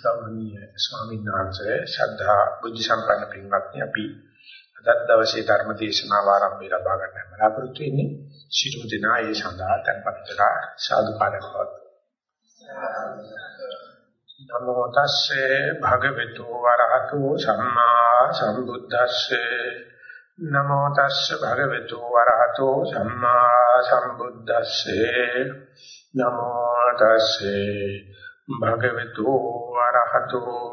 ගෞරවනීය ස්වාමීන් වහන්සේ ශ්‍රද්ධා බුද්ධ සම්පන්න පින්වත්නි අපි අද දවසේ ධර්ම දේශනාව ආරම්භය ලබා ගන්න බලාපොරොත්තු වෙන්නේ සිටු දිනා ඒ සඳහා tempත් වෙලා සාදු පාරකවත් නමෝ තස්සේ භගවතු වරහතු සම්මා සම්බුද්දස්සේ. නමෝ තස්සේ භගවතු වරහතු සම්මා සම්බුද්දස්සේ. නමෝ තස්සේ භගවතු වරහතෝ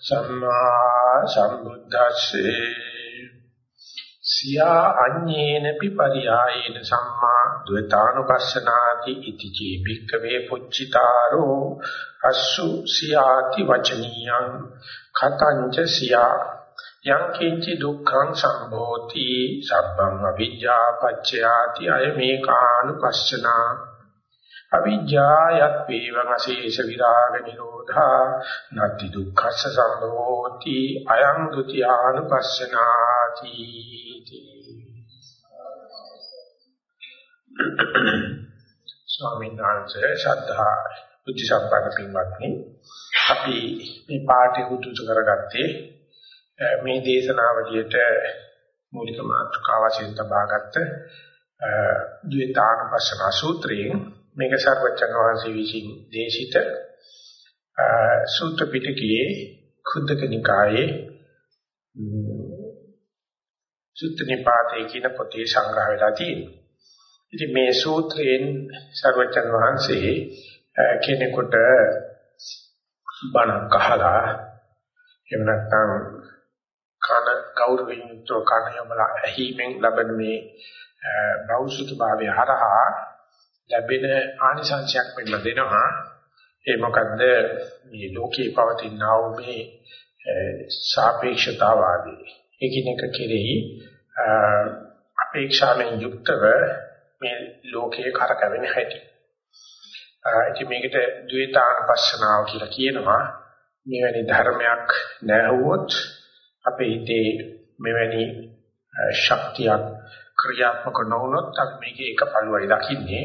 සම්මා සම්බුද්දස්සේ. සියා අඤ්ඤේන පිපරියායේන සම්මා ද්වේතානුපස්සනාති ඉති චේ භික්ඛවේ පුච්චිතාරෝ අස්සු සියාති වචනියං කතංච සියා. යං කිංචි දුක්ඛං සම්භෝති සබ්බං අවිජ්ජා පච්චයාති අයමේකානුපස්සනා අවිජ්ජායත් වේවංශේෂ විරාග නිරෝධා නත්ති දුක්ඛස්ස සම්භෝති අයං ဒ ුතියානුපස්සනාති ස්වාමීන් වහන්සේ ශ්‍රද්ධා බුද්ධ සම්පන්න පින්වත්නි අපි මේ පාඩේ උතුතු කරගත්තේ මේ දේශනාවලියට මූලික මාතෘකාව වශයෙන් තබාගත්ත ද්වේතානුපස්සන සූත්‍රයෙන් මේක සර්වචන් වහන්සේ විසින් දේශිත සූත්‍ර පිටකයේ කුද්දක නිකායේ සුත්ත නිපාතේ කියන පොතේ සංග්‍රහ වෙලා තියෙනවා. ඉතින් මේ සූත්‍රයෙන් සර්වචන් වහන්සේ කෙනෙකුට බණ කහලා එහෙම නැත්නම් කන ගෞරවයෙන් යුක්තව කන යමලා ඇහිමෙන් ලබන මේ බෞසුත භාවය හරහා ලැබෙන ආනිසංශයක් වෙන්න දෙනවා ඒ මොකද්ද මේ ලෝකේ පවතින මේ සාපේක්ෂතාවාදී එකිනෙක කෙරෙහි අපේක්ෂාවෙන් යුක්තව මේ ලෝකයේ කරකැවෙන හැටි. ඉතින් මේකට ද්වේතානුපස්සනාව කියලා කියනවා. මෙවැනි ධර්මයක් නැහුවොත් අපේ හිතේ මෙවැනි ශක්තියක් ක්‍රියාත්මක නොවුනොත් අපි මේකේ එක පළුවයි දකින්නේ.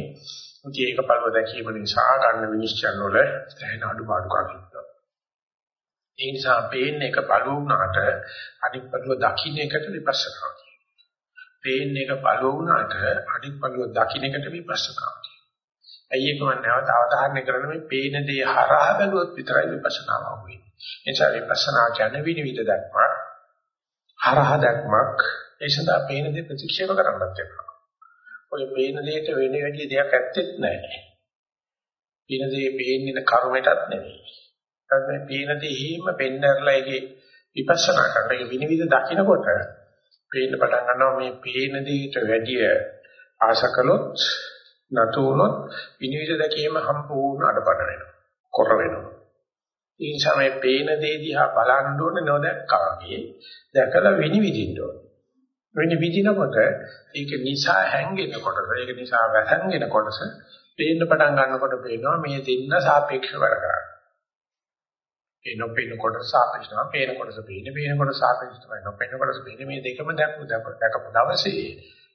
ඉතින් ඒක පළුව දැකීම නිසා ගන්න විනිශ්චයන් වල දැනෙන අඩුපාඩුකම් ඉන්නවා. ඒ නිසා පේන්න එක පළුව වුණාට අනිත් පළුව දකින්න එකට විපස්සනා කියනවා. පේන්න එක පළුව වුණාට අනිත් පළුව දකින්න එකට විපස්සනා කියනවා. ඇයි ඒක මම නැවත අවධාරණය කරන මේ පේන දේ හරහා බැලුවොත් විතරයි විපස්සනාව වෙන්නේ. ඒ නිසා විපස්සනා කියන්නේ විනිවිද දැක්මක් හරහා දැක්මක් ඒ සඳහා පේන දේ ප්‍රතික්ෂේප කරන්නත් එපා. ඔය පේන දෙයට වෙන වැඩි දෙයක් ඇත්තෙත් නැහැ. පේන දේ පේන්නේ කර්මයටත් නෙවෙයි. ඒ පේන දේ හිම පෙන්නරලා ඒකේ විපස්සනා කරලා ඒක විනිවිද දකින්නකොට පේන්න පටන් ගන්නවා මේ පේන දෙයට වැඩිය ආශකලොත් නතු වුණොත් විනිවිද දැකීම සම්පූර්ණ අඩපණ වෙනවා. කොර වෙනවා. ඒ නිසා මේ පේන දේ දිහා බලන්න ඕනේ නොදැක්කා වගේ දැකලා විනිවිදින්න ඕනේ. විනිවිදිනකොට ඒක නිසා හැංගෙන කොටස ඒක නිසා වැසංගෙන කොටස පේන්න පටන් ගන්නකොට පේනවා මේ දෙන්න සාපේක්ෂව වැඩ කරන්නේ. ඒ නොපෙන කොටස සාපේක්ෂව පේන කොටස පේන්නේ පේන කොටස සාපේක්ෂව නොපෙන කොටස පේන්නේ මේ දෙකම දැක්කු දැකපු දවසේ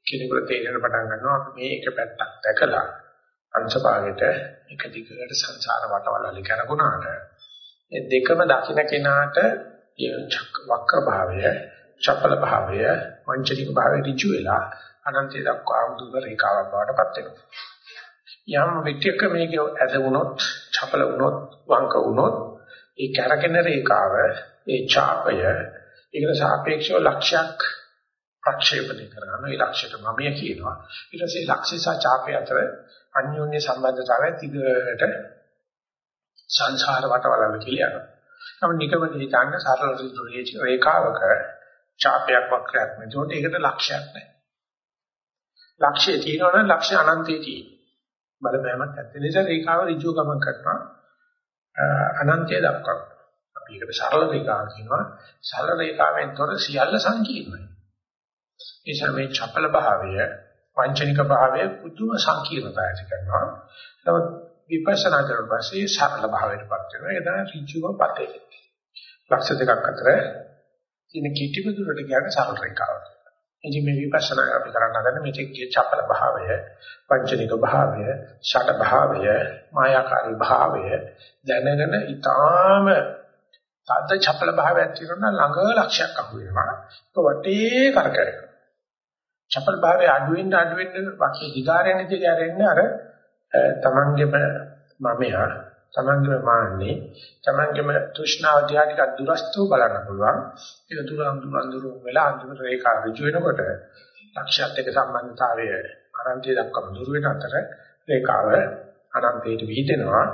කෙනෙකුට තේරෙන පටන් ගන්නවා මේ එක පැත්තක් දැකලා අංශභාගයට එක දිගට සංසාර වටවලලි කරගුණාට මේ දෙකම දකින්න කෙනාට වක්‍ර භාවය, චපල භාවය, වංචනික භාවය ඍජු වෙලා අනන්තය දක්වා දුර රේඛාවක් බවට පත් වෙනවා. යම් වික්‍යක් මේක ඇද වුණොත්, චපල වුණොත්, වංක වුණොත්, ඒ කැරකෙන රේඛාව, ඒ ඡාපය, ඒකට සාපේක්ෂව ලක්ෂයක් ප්‍රක්ෂේපණය කරනවා. ඒ ලක්ෂයට මමය කියනවා. ඊට පස්සේ ලක්ෂ්‍ය සහ ඡාපය අතර අන්‍යෝන්‍ය සම්බන්ධතාවය තිගට සංසාර වටවලම කියලා යනවා. නමුත් නිකමද හිතන්න සරල රේඛාවක ඡාපයක් වක්‍රයක් මෙතකොට ඒකට ලක්ෂයක් නැහැ. ලක්ෂය තියෙනවනම් ලක්ෂය අනන්තයේ තියෙන. බලපෑමක් නැති නිසා රේඛාව ඍජුව ගමන් කරනවා අනන්තය දක්වා. අපි ඒකට සරල රේඛාව කියනවා. සරල රේඛාවෙන් තොර සියල්ල සංකීර්ණයි. ඒ සමේ චපල භාවය, වංචනික භාවය පුදුම සංකීර්ණතාවය ඇති කරනවා. නමුත් විපස්සනා කරන පස්සේ සරල භාවයටපත් වෙනවා. ඒක තමයි ඍජුව පතේ. ලක්ෂ දෙකක් අතර තියෙන කිටිම දුරට කියන්නේ සරල රේඛාව. ඉතින් මේ විපස්සනා අපි කරන්න හදන මේකේ චපල භාවය, පංචනික භාවය, ෂට භාවය, මායාකාරී භාවය දැනගෙන ඊටාම තද චපල භාවයක් තියෙනවා ළඟ ලක්ෂයක් අහු වෙනවා. ඒක වටේ කරකැවෙනවා. චපල භාවය අඩු වෙන්න අඩු වෙන්න වාක්‍ය දිගාරෙන් දිගාරෙන්නේ අර තමන්ගේම මමයා තමන්ගේම මාන්නේ තමන්ගේම තෘෂ්ණාව දිහා ටිකක් දුරස්තව බලන්න පුළුවන්. ඒක දුර අඳුර අඳුර වෙලා අඳුර රේඛා ඍජු වෙනකොට ලක්ෂ්‍යත් එක්ක සම්බන්ධතාවය අනන්තය දක්වා දුර වෙන අතර රේඛාව අනන්තයට විහිදෙනවා.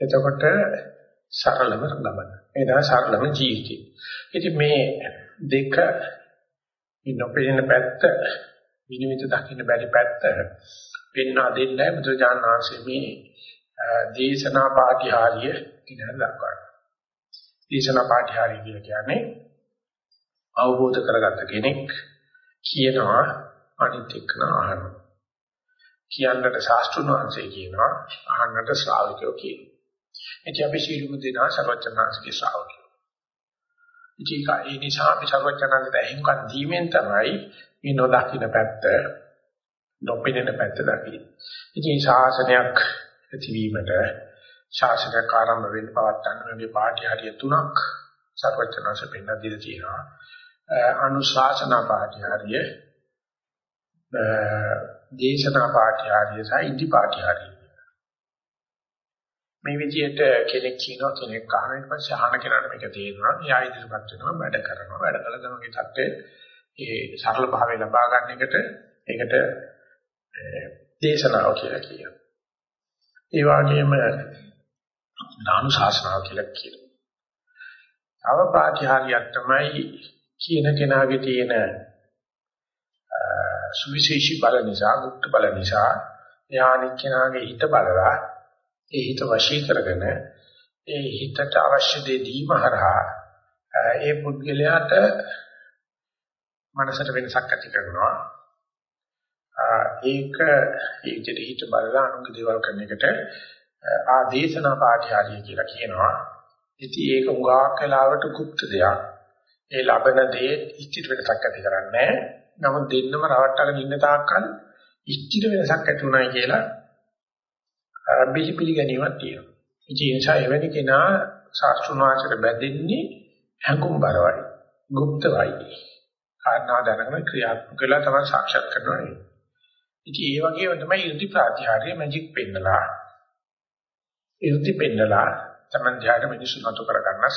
එතකොට සරලම ලබන ඒ තමයි සරලම ජීවිතය. ඉතින් මේ දෙක ඉන්නපෙන්න පැත්ත විනිවිද දකින්න බැරි පැත්ත පෙන්වා දෙන්නයි බුදුජානක වහන්සේ මේ දේශනා පාඨිහාරිය කියන දක්වනවා. දේශනා පාඨිහාරිය කියලා කියන්නේ අවබෝධ කරගත්ත කෙනෙක් කියනවා අනිත් එක්කන අහනවා. කියන්නට ශාස්ත්‍රුණ වංශය කියනවා අහන්නට ශ්‍රාවකයෝ කියනවා. එතකොට අපි ශීලමු දෙනා සර්වචනාංශගේ ශ්‍රාවකයෝ. ඉතින් ඒ නිසා අපි සර්වචනාංශයට එහෙම්කන් දීමෙන් තමයි මේ නොදකින්න පැත්ත නොපෙනෙන පැත්ත දකින්නේ. ඉතින් ශාසනයක් ඇතිවීමට ශාසනයක් ආරම්භ වෙන්න පවත්තන්න මේ පාටි හරිය තුනක් සර්වචනංශ පෙන්න දීලා තියෙනවා. අනුශාසනා පාටි හරිය දේශනා පාටි හරිය සහ ඉදි පාටි හරිය. මේ විදිහට කෙනෙක් කියනවා කෙනෙක් අහන ඊට පස්සේ අහන කෙනාට මේක තේරෙනවා. එයා ඉදිරියපත් වෙනවා වැඩ කරනවා. වැඩ කළ තමගේ தත්ත්වයේ ඒ සරල භාවය ලබා ගන්න එකට ඒකට දේශනාව කියලා කියනවා. ඒ වගේම නානු ශාසනාව කියලා කියනවා. තව ප්‍රාතිහාර්යයක් තමයි කියන කෙනාගේ තියෙන සුවිශේෂී බල නිසා, গুপ্ত බල නිසා යානික් කෙනාගේ හිත බලලා ඒ හිත වශී කරගෙන ඒ හිතට අවශ්‍ය දේ දීම හරහා ඒ පුද්ගලයාට මනසට වෙනසක් ඇති කරනවා ඒක ඒකට හිත බලලා අනුගේ දේවල් කරන එකට ආදේශනා පාඨාරිය කියලා කියනවා. ඉතින් ඒක උගාක් කාලවට গুপ্ত දෙයක්. ඒ ලබන දේ ඉච්ඡිත වෙනසක් ඇති කරන්නේ නමුත් දෙන්නම රවට්ටගෙන ඉන්න තාක්කල් ඉච්ඡිත වෙනසක් ඇති උනායි කියලා බිහි පිළිගැනීමක් තියෙනවා. ඉතින් ඒ නිසා එවැනි කෙනා සාස්ෘණාචර බැඳෙන්නේ හැඟුම් බරවයි, গুপ্তවයි. කාරණා දැනගෙන ක්‍රියාත්මක වෙලා තමයි සාක්ෂාත් කරනවා. ඉතින් ඒ වගේම තමයි 이르දි ප්‍රාතිහාර්ය මැජික් පෙන්නලා. 이르දි පෙන්නලා තමයි ධ්‍යාන මිනිසුන් අතු කරගන්න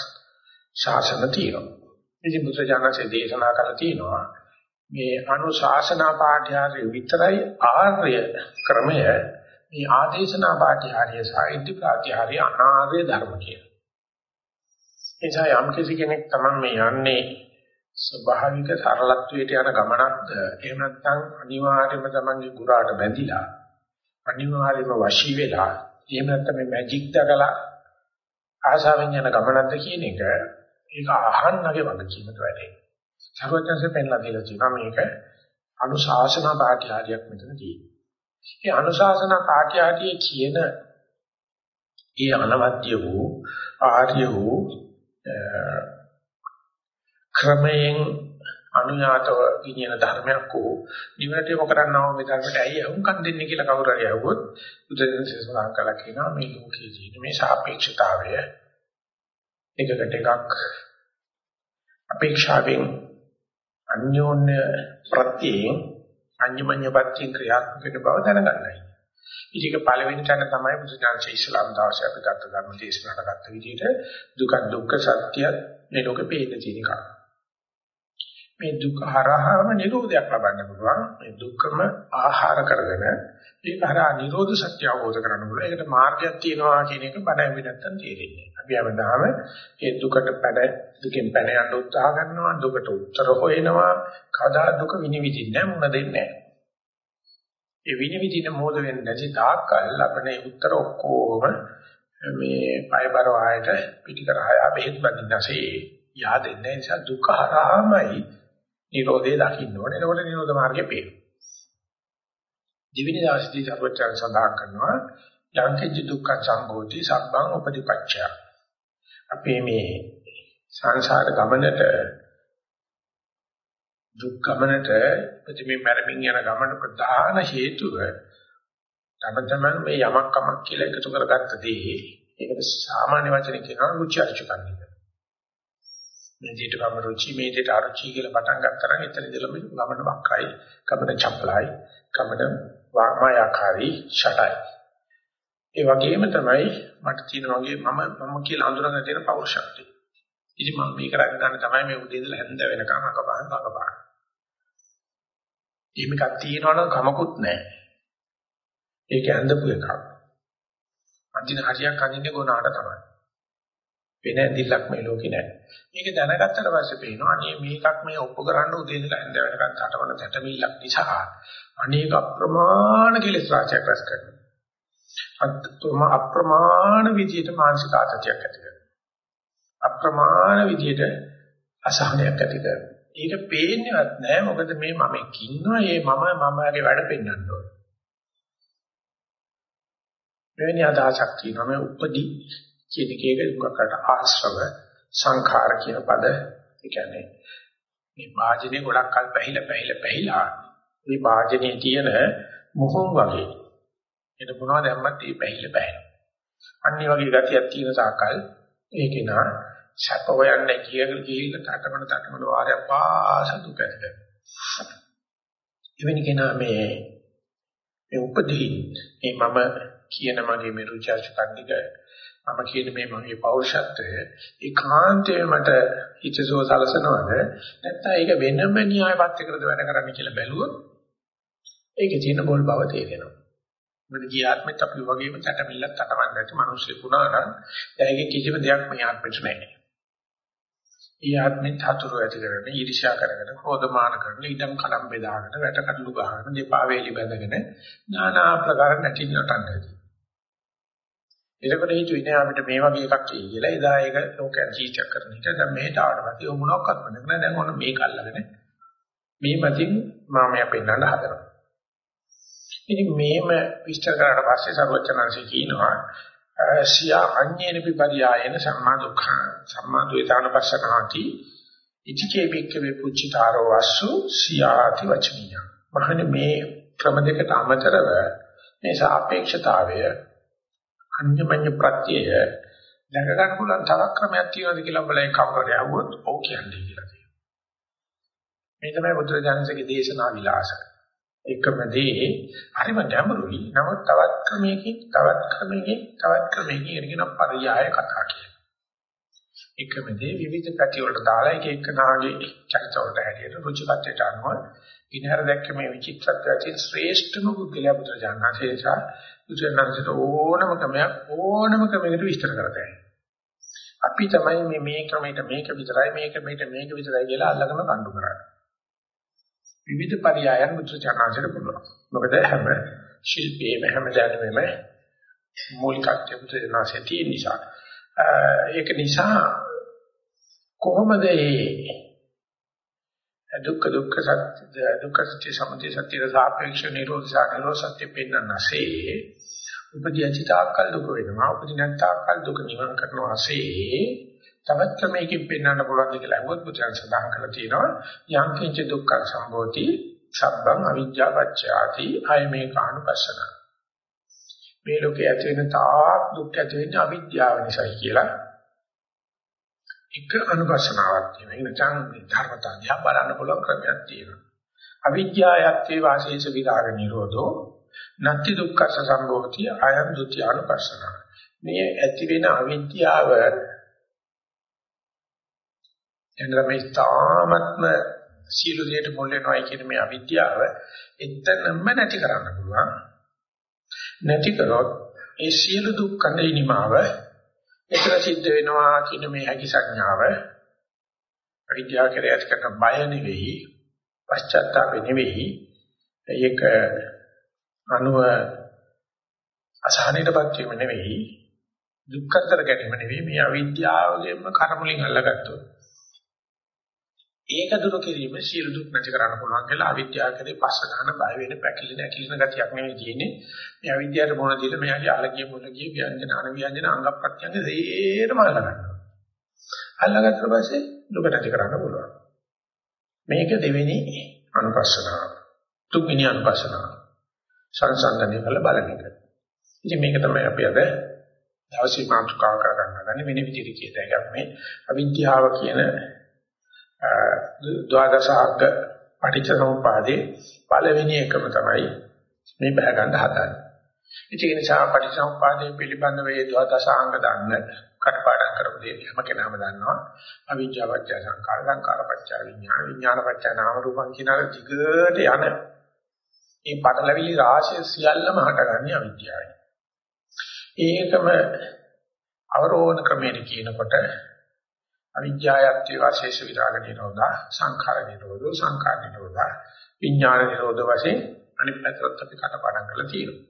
ශාසන තියෙනවා. ඉතින් බුදුජානකසේ දේශනා කළා තියෙනවා මේ අනුශාසනා පාඨ්‍යාරය විතරයි ආර්ය ක්‍රමය මේ ආදේශනා පාඨ්‍යාරය සාහිත්‍ය ප්‍රාතිහාර්ය අනාර්ය ධර්ම කියලා. එනිසා යම් කෙනෙක් තමයි මේ යන්නේ ස්වභාවික සරලත්වයට යන ගමනක්ද එහෙම නැත්නම් අනිවාර්යයෙන්ම තමන්ගේ ගුරාට බැඳිලා අනිවාර්යයෙන්ම වශී වෙලා එහෙම නැත්නම් මේ මැජික් දකලා ආසාවෙන් යන ගමනක්ද කියන එක ඒක අහන්නගේ වගකීමක් වැඩේ. සර්වඥන්සේ පෙන්ලා දීලා තියෙනවා මේක අනුශාසනා පාඨ්‍යාරියක් මෙතන තියෙනවා. මේ අනුශාසනා පාඨ්‍යාරියේ කියන ඒ අනවද්‍ය වූ ආර්ය වූ ක්‍රමයෙන් අනුයාතව ගිනියන ධර්මයක් හෝ නිවනට යොමු කරන්නව මේ ධර්මයට ඇයි අහුම්කම් දෙන්නේ කියලා කවුරු හරි අහුවොත් බුදුන් සසඳන් කළා කියනවා මේ ලෝකයේ ජීවිත මේ සාපේක්ෂතාවය එකකට එකක් අපේක්ෂාවෙන් අන්‍යෝන්‍ය ප්‍රත්‍යයෙන් අන්‍යමඤ්ඤ පත්‍ය ක්‍රියාත්මක වෙන බව දැනගන්නයි. ඉතින් පළවෙනි තැන තමයි බුදුසසුන ඉස්ලාම් දාර්ශනික අපි ගත්ත ධර්ම දේශනාවට ගත්ත විදිහට දුක දුක්ඛ සත්‍ය මේ ලෝකෙ පේන්න තියෙන කාරණා. මේ දුක හරහාම නිරෝධයක් ලබන්න පුළුවන්. මේ දුකම ආහාර කරගෙන ඒක හරහා නිරෝධ සත්‍ය අවබෝධ කරගන්න පුළුවන්. ඒකට මාර්ගයක් තියෙනවා කියන එක බණ ඇවි නැත්තම් තේරෙන්නේ. අපි හැමදාම මේ දුකට පැඩ දුකෙන් පැන යන්න උත්සාහ කරනවා. දුකට උත්තර හොයනවා. කවදා දුක විනිවිදින්නේ නැහැ, මුණ දෙන්නේ නැහැ. ඒ විනිවිදින මොහොත වෙන්නේ නැති තාක්කල් අපේ උත්තර ඔක්කොම මේ පයබර ආයත පිටිකර හය බෙහෙත් බඳින්නසේ yaadෙන්නේ නිසා දුක හරහාමයි නිරෝධය දකින්න ඕනේ. එතකොට නිරෝධ මාර්ගේ පේනවා. දිවිනි දවසේදී සර්වචන් සඳහන් කරනවා යංකිජ දුක්ඛ සම්භෝති සබ්බං උපදීපච්චය. අපේ මේ සංසාර ගමනට දුක් ගමනට ප්‍රතිමේ මරමින් යන ගමන ප්‍රධාන හේතුව තම තමන් මේ යමක් කමක් කියලා එකතු කරගත්ත දේ ඒකට සාමාන්‍ය වචනේ කියනවා රුචි අරුචිකම් කියලා. මේ දෙයට වම රුචි මේ දෙයට අරුචි කියලා පටන් ගත්තා නම් එතන ඉඳලම ගමන වක්කයි, ගමන චපලයි, ගමන වාමායකාරී ෂටයි. ඒ වගේම තමයි මට තියෙන වගේ මම මම කියලා හඳුනගෙන තියෙන පෞරුෂත්වය. ඉතින් මම මේක රැකගන්න තමයි මේ උදේ ඉඳලා හැන්ද වෙනකම් අකපහන් අකපහන්. එහෙමකක් තියෙනවනම් කමකුත් නැහැ. ඒක ඇඳපු එකක්. අන්තිම හරියක් අඳින්නේ ගුණාට තමයි. වෙන ඇඳිල්ලක් මේ ලෝකේ නැහැ. මේක දැනගත්තට පස්සේ පේනවා අනේ මේකක් මේ ඔප්පු කරන්න උදේ ඉඳලා ඇඳ වෙනකන් තටවන තැටමිල්ලක් නිසා අනේක අප්‍රමාණ කෙලෙස් රාශියක් රැස් කරනවා. අත්තුම අප්‍රමාණ විදියට මානසික ආතතියක් ඇති කරනවා. අප්‍රමාණ විදියට අසහනයක් ඇති කරනවා. ඒක පේන්නේවත් නැහැ මොකද මේ මම ඉන්නවා ඒ මම මමගේ වැඩ පෙන්වන්න ඕන. මෙවැනි අදහසක් තියෙනවා මේ උපදී කියන එකේක දුකකට ආශ්‍රව සංඛාර කියන පද. ඒ කියන්නේ මේ වාජනේ ගොඩක් කල් පැහිලා පැහිලා පැහිලා මේ වාජනේ තියෙන මොහොන් වගේ. එන මොනවද දැම්මත් ඒ පැහිලා පැහැෙනවා. අනිත් වගේ ගතියක් තියෙන සාකල් ඒකේ නා සැප හොයන්නේ කියලා ගිහිල්ලා තටමන තටමන වාරයක් පාස දුක ඇති එවැනි කෙනා මේ මේ උපදී මේ මම කියන මගේ මේ රුචර්චකන්දික මම කියන මේ මගේ පෞරුෂත්වය ඒකාන්තයෙන් මට හිතසෝ සලසනවද? නැත්නම් ඒක වෙනම න්‍යායපත් එකට වැඩ කරන්න කියලා බැලුවොත් ඒකේ තියෙන බොල් බව තේරෙනවා. මොකද ගිය ආත්මෙත් අපි වගේම තටමිල්ලක් තටමන්න නැති මිනිස්සු වුණා නම් ඒකේ කිසිම දෙයක් මේ ආත්මෙට නැහැ. ඒ ආත්මෙත් හතුරු ඇති කරගෙන ඊර්ෂ්‍යා කරගෙන ක්‍රෝධමාන කරගෙන ඉඩම් කලම් බෙදාගෙන වැටකටලු ගහගෙන දෙපා වේලි බැඳගෙන নানা ආකාර නැටි නටන්නේ. එතකොට හිතුවේ නෑ අපිට මේ වගේ එකක් එයි කියලා. එදා ඒක ලෝකයන් ජීවිතයක් කරන එක. දැන් මෙහෙට ආවට පස්සේ ඔය මොනක්වත් මතක නෑ. දැන් ඔන්න මේක අල්ලගෙන මේ මතින් මාමයා පෙන්වන්න හදනවා. ඉතින් මේම විස්තර කරලා පස්සේ සර්වචනංශී කියනවා සියා අඤ්ඤේන විපරියායන සම්මා දුක්ඛ සම්මා ද්වේතානපස්සනාති ඉතිකේ බික්කවේ පුච්චිතාරෝ වස්සු සියාති වචනීය මහන්නේ මේ ක්‍රම දෙකට අමතරව මේ සාපේක්ෂතාවය අඤ්ඤමඤ්ඤ ප්‍රත්‍යය දැක ගන්න පුළුවන් තවත් ක්‍රමයක් තියෙනවද කියලා බලයි කවුරුහරි අහුවොත් ඔව් කියන්නේ කියලා කියනවා මේ තමයි බුදුරජාණන්සේගේ දේශනා විලාසය එකම දේ හරිම ගැඹුරුයි. නමුත් තවත් ක්‍රමයකින් තවත් ක්‍රමයකින් තවත් ක්‍රමයකින් කියන පරියාය කතා කියනවා. එකම දේ විවිධ පැති වලට දාලා එක එක නාගේ චරිත වලට හැටියට රුචිකත්වයට අනුව ඉනහර දැක්ක මේ විචිත්‍රත්වයෙන් ශ්‍රේෂ්ඨම පුද්ගලයා බුදුරජාණන්සේ නිසා බුදුරජාණන්සේට ඕනම ක්‍රමයක් ඕනම ක්‍රමයකට විස්තර කරතයි. අපි තමයි මේ මේ ක්‍රමයට මේක විතරයි මේක මේක මේක විතරයි කියලා අල්ලගෙන කණ්ඩු කරන්නේ. විවිධ පරයයන් මුද්‍රචානාචර පුළුවන්. මොකද හැම ශිල්පයේම හැම දැනුමෙම මූලිකත්වය මුද්‍රචානාචර තියෙන නිසා. ඒක නිසා කොහොමද මේ දුක්ඛ දුක්ඛ සත්‍ය දුක්ඛ සත්‍ය සමුදය සත්‍ය සාපේක්ෂ නිරෝධ සාකලෝ සත්‍ය පෙන්නනසේ උපදීචිත ආකල් දුක වෙනවා උපදීනත් ආකල් දුක නිවන කරනවාසේ තවත් ක්‍රමයකින් පෙන්වන්න පුළුවන් කියලා අහුවත් බුදුන් සඳහන් කරලා තියෙනවා යම් කිංච දුක්ඛ සම්භෝති සබ්බං අවිජ්ජා පච්චයාති අය මේ කාණුපස්සන මේ ලෝකයේ ඇති වෙන තාක් දුක් ඇති වෙන්නේ අවිද්‍යාව නිසායි කියලා. එක අනුපස්සනාවක් තියෙනවා. ඒ නැත්නම් ධර්මතා දිහා බලන්න පුළුවන් ක්‍රමයක් තියෙනවා. අවිද්‍යාවත්තේ වාසීස විරාග නිරෝධෝ නත්ති දුක්ඛ සම්භෝති අයං ဒ ුති අනුපස්සන. මේ ඇති වෙන අවිද්‍යාව එනවා මේ තාමත්ම සීල දෙයට මුල් වෙනවයි කියන මේ අවිද්‍යාව එතනම නැති කරන්න පුළුවන්. නැති කරොත් ඒ සීල දුක් කඳිනිමාව එතන සිද්ධ වෙනවා කියන මේ හැකි සංඥාව. අවිද්‍යාව කෙරේ ඇති කරන බය නෙවෙයි පශ්චාත්තාප නෙවෙයි. ඒක අනුව අසහනයටපත් වීම නෙවෙයි දුක්ඛතර ගැනීම නෙවෙයි. මේ අවිද්‍යාවගෙන්ම කර්මලින් අල්ලගත්තොත් ඒක දුරු කිරීම සියලු දුක් නැති කරන්න පුළුවන් කියලා අවිද්‍යාව කරේ පස්ස ගන්න බය වෙන පැකිලෙන ඇකිලෙන ගතියක් නෙවෙයි තියෙන්නේ. මේ අවිද්‍යාවට මොන දෙයද මෙයාගේ අලගිය මොළගිය ව්‍යංජන අන ව්‍යංජන අංග ප්‍රත්‍යංග දෙයරම අල්ලගන්නවා. අල්ලගත්ත පස්සේ දුක නැති කරන්න පුළුවන්. මේක දෙවෙනි අනුපස්සනාව. තුන්වෙනි අනුපස්සනාව. සංසන්දනය කළ බලන එක. ඉතින් මේක තමයි අපි අද දවසේ මාතෘකාව කරගන්න ගන්නේ වෙන විදිහට කියතයි ගන්නේ අවිද්‍යාව කියන ද්වාදශාර්ග පටිච්චසමුපාදේ පළවෙනි එකම තමයි මේ බහ ගන්න හදන්නේ. ඉතින් ඒ නිසා පටිච්චසමුපාදේ පිළිබඳව ඒ ද්වාදශාංග දන්න කටපාඩම් කරපු දේ හැම කෙනාම දන්නවා. අවිද්‍යාව පත්‍ය සංකාර සංකාර පත්‍ය විඥාන විඥාන පත්‍ය නාම රූපං කියන දිගට යන මේ පටලවිලි රාශිය සියල්ලම හටගන්නේ අවිද්‍යාවයි. ඒකම අවරෝධ ක්‍රමයට කියනකොට අවිද්‍යාවත්‍ය වාශේෂ විරාග නිරෝධා සංඛාර නිරෝධෝ සංඛාර නිරෝධා විඥාන නිරෝධ වශයෙන් අනිත් පැත්තට අපි කටපාඩම් කරලා තියෙනවා.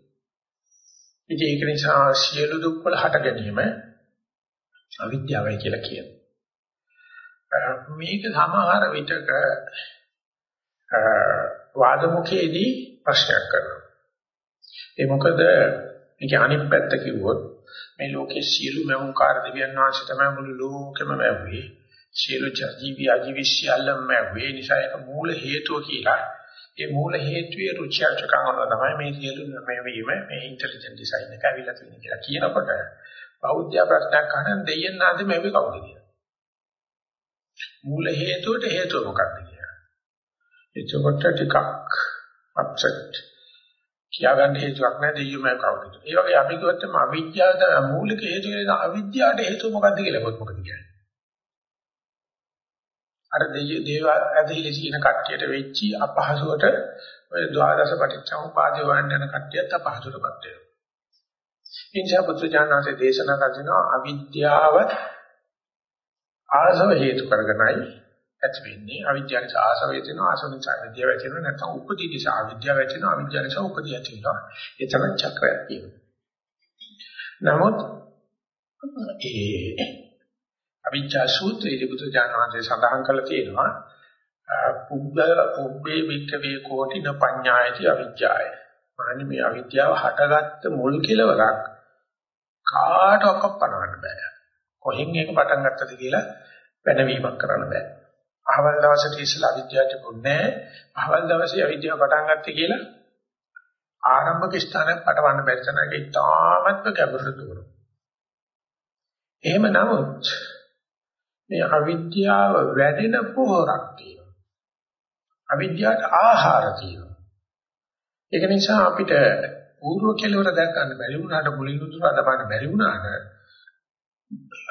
ඉතින් ඒක නිසා සියලු දුක් වල හට ගැනීම අවිද්‍යාවයි කියලා කියනවා. මේක සමහර විටක වාදමුඛයේදී ප්‍රශ්නයක් කරනවා. ඒ මොකද මේක අනිත් පැත්ත කිව්වොත් මේ ලෝකයේ සියලු මෞංකාර දෙවියන් වහන්සේ තමයි මුළු ලෝකෙම මැව්වේ. සියලු ජීවි අජීවි සියල්ලම මැව්වේ. නිසා ඒක මූල හේතුව කියලා. ඒ මූල හේතුවේ රුචිආචකම් වල තමයි මේ සියලු මේ වීම මේ ඉන්ටෙලිජන්ට් ඩිසයින් එක අවිලා තියෙන කියලා කියනකොට බෞද්ධ ප්‍රශ්නයක් අහන දෙයයන් ආදී මැව්වේ කවුද කියලා. මූල හේතුවට හේතුව මොකක්ද කියලා. එතකොට ටිකක් අප්සෙට් කියාගන්න හේතුවක් නැහැ දෙයියමයි කවුරුද. ඒ වගේ අපි කිව්වත් මේ අවිද්‍යාව තමයි මූලික හේතුව නේද? අවිද්‍යාවට හේතුව මොකද්ද කියලා පොත් මොකද කියන්නේ? අර දෙය දේව ඇදහිලි කියන කට්ටියට වෙච්චි අපහසුවට ඔය ද්වාදස පටිච්චසමුපාදේ වань යන කට්ටියත් අපහසුටපත් වෙනවා. ඉන්ජා පුත්‍රජානන්සේ දේශනා කරනවා අවිද්‍යාව ආසව හේතු කරගෙනයි ඇති වෙන්නේ. අවිද්‍යාව නිසා ආසව වෙනවා ආසව නිසා විද්‍යාව ඇති වෙනවා නැත්නම් උපදී නිසා අවිද්‍යාව ඇති වෙනවා අවිද්‍යාව නිසා උපදී ඇති වෙනවා. ඒ තමයි චක්‍රය කියන්නේ. නමුත් ඒ අවිද්‍යා සූත්‍රයේ බුදු දානවාදී සඳහන් කරලා තියෙනවා පුබ්බ පුබ්බේ වික්කවේ කෝටින පඤ්ඤායති අවිද්‍යාය. මානි මේ අවිද්‍යාව හටගත්ත මුල් කෙලවරක් කාටවත් පණවන්න බෑ. කොහෙන් ඒක පටන් ගත්තද කියලා පැනවීමක් කරන්න බෑ. අහවල් දවසට ඉස්සලා අවිද්‍යාව තිබුණේ අහවල් දවසේ අවිද්‍යාව පටන් ගත්තේ කියලා ආරම්භක ස්ථානයක් පටවන්න බැරි තරම් ඒක තාමත්ම ගැඹුරු දුරු. එහෙම නමුත් මේ අවිද්‍යාව වැඩෙන පොහොරක් තියෙනවා. අවිද්‍යාවට ආහාර තියෙනවා. ඒක නිසා අපිට පූර්ව කෙලවර දැක් ගන්න බැරි වුණාට මුලින් උතුර අදපන්න බැරි වුණාට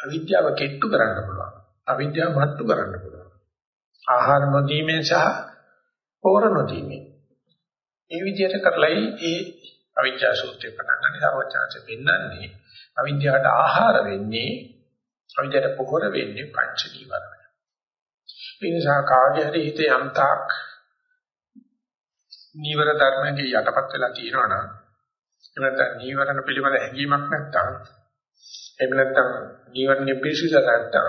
අවිද්‍යාව කෙට්ටු කරන්න පුළුවන්. අවිද්‍යාව මට්ටු කරන්න පුළුවන්. ආහාර නොදීමෙන් සහ පෝර නොදීමෙන්. ඒ විදිහට කරලයි ඒ අවිද්‍යා සූත්‍රය පටන් ගන්න සර්වචාන්ත පෙන්නන්නේ අවිද්‍යාවට ආහාර වෙන්නේ අවිද්‍යාවට පොහොර වෙන්නේ පංච නීවරණ. ඒ නිසා කාගේ හරි හිතේ යම්තාක් නීවර ධර්මයේ යටපත් වෙලා තියෙනවා නම් එහෙම නැත්නම් නීවරණ පිළිබඳ හැඟීමක් නැත්නම් එහෙම නැත්නම් නීවරණ පිළිසිත නැත්නම්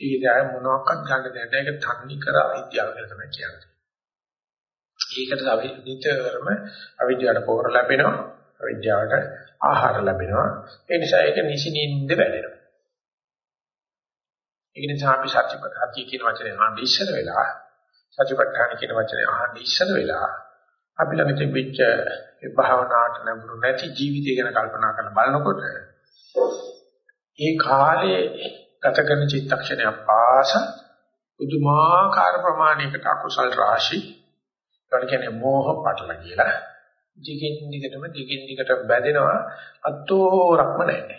ඊගාය මොනවාක්වත් ගන්න දෙයක් නැහැ. ඒක තන්නේ කර අවිද්‍යාව කියලා තමයි කියන්නේ. ඒකට අපි නිතරම අවිද්‍යාවට පොහොර ලැබෙනවා. අවිද්‍යාවට ආහාර ලැබෙනවා. ඒ නිසා ඒක නිසිනින්ද වැඩෙනවා. ඒ නිසා අපි සත්‍යපත්‍ය කියන වචනේ අහන්න ඉස්සර වෙලා සත්‍යපත්‍යාන කියන වචනේ අහන්න ඉස්සර වෙලා අපි ළඟ තිබිච්ච ඒ භාවනාවට නැඹුරු නැති ජීවිතය ගැන කල්පනා කරලා බලනකොට ඒ කාලේ ගත කරන චිත්තක්ෂණය පාස පුදුමාකාර ප්‍රමාණයකට අකුසල් රාශි. ඒකට කියන්නේ මෝහ පටල කියලා. දිගින් දිගටම දිගින් දිගට බැඳෙනවා. අතෝරක්ම නැහැ.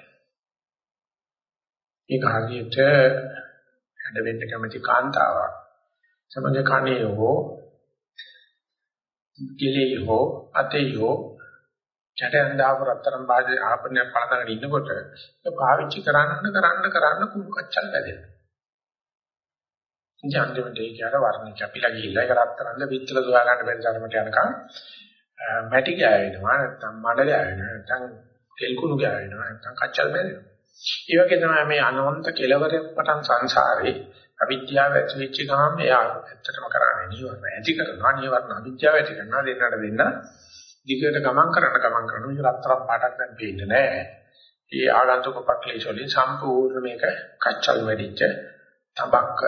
ඒක හරියට හැඩ වෙන්න කැමති කාන්තාවක්. සමග කණේ හෝ කිලේ හෝ අතේ හෝ චටයන් දාපු රත්තරන් බාජේ ආපරණයක් පළඳගෙන ඉන්නකොට ඒක පාවිච්චි කරන්න කරන්න කරන්න කුණු කච්චල් වැදෙනවා. ඉතින් අන්තිමට ඒක අර වර්ණ කැපිලා ගිහිල්ලා ඒක රත්තරන්ද පිටතල සොයා ගන්න බැරි තරමට යනකම් මැටි ගෑවෙනවා නැත්නම් මඩ ගෑවෙනවා නැත්නම් තෙල් කුණු ගෑවෙනවා නැත්නම් කච්චල් බැඳෙනවා. ඒ වගේ තමයි මේ අනන්ත කෙලවරක් පටන් සංසාරේ අවිද්‍යාව ඇති වෙච්ච ගමන් එයා ඇත්තටම කරන්නේ නිවර්ණ ඇති කරනවා නිවර්ණ අවිද්‍යාව ඇති කරනවා දෙන්නට දෙන්න දිගට ගමන් කරන ගමන් කරන මේ රත්තරන් පාටක් දැන් පේන්නේ නැහැ. ඒ ආගන්තුක පක්ලේශ වලින් සම්පූර්ණ මේක කච්චල් වෙදිච්ච තබක්ක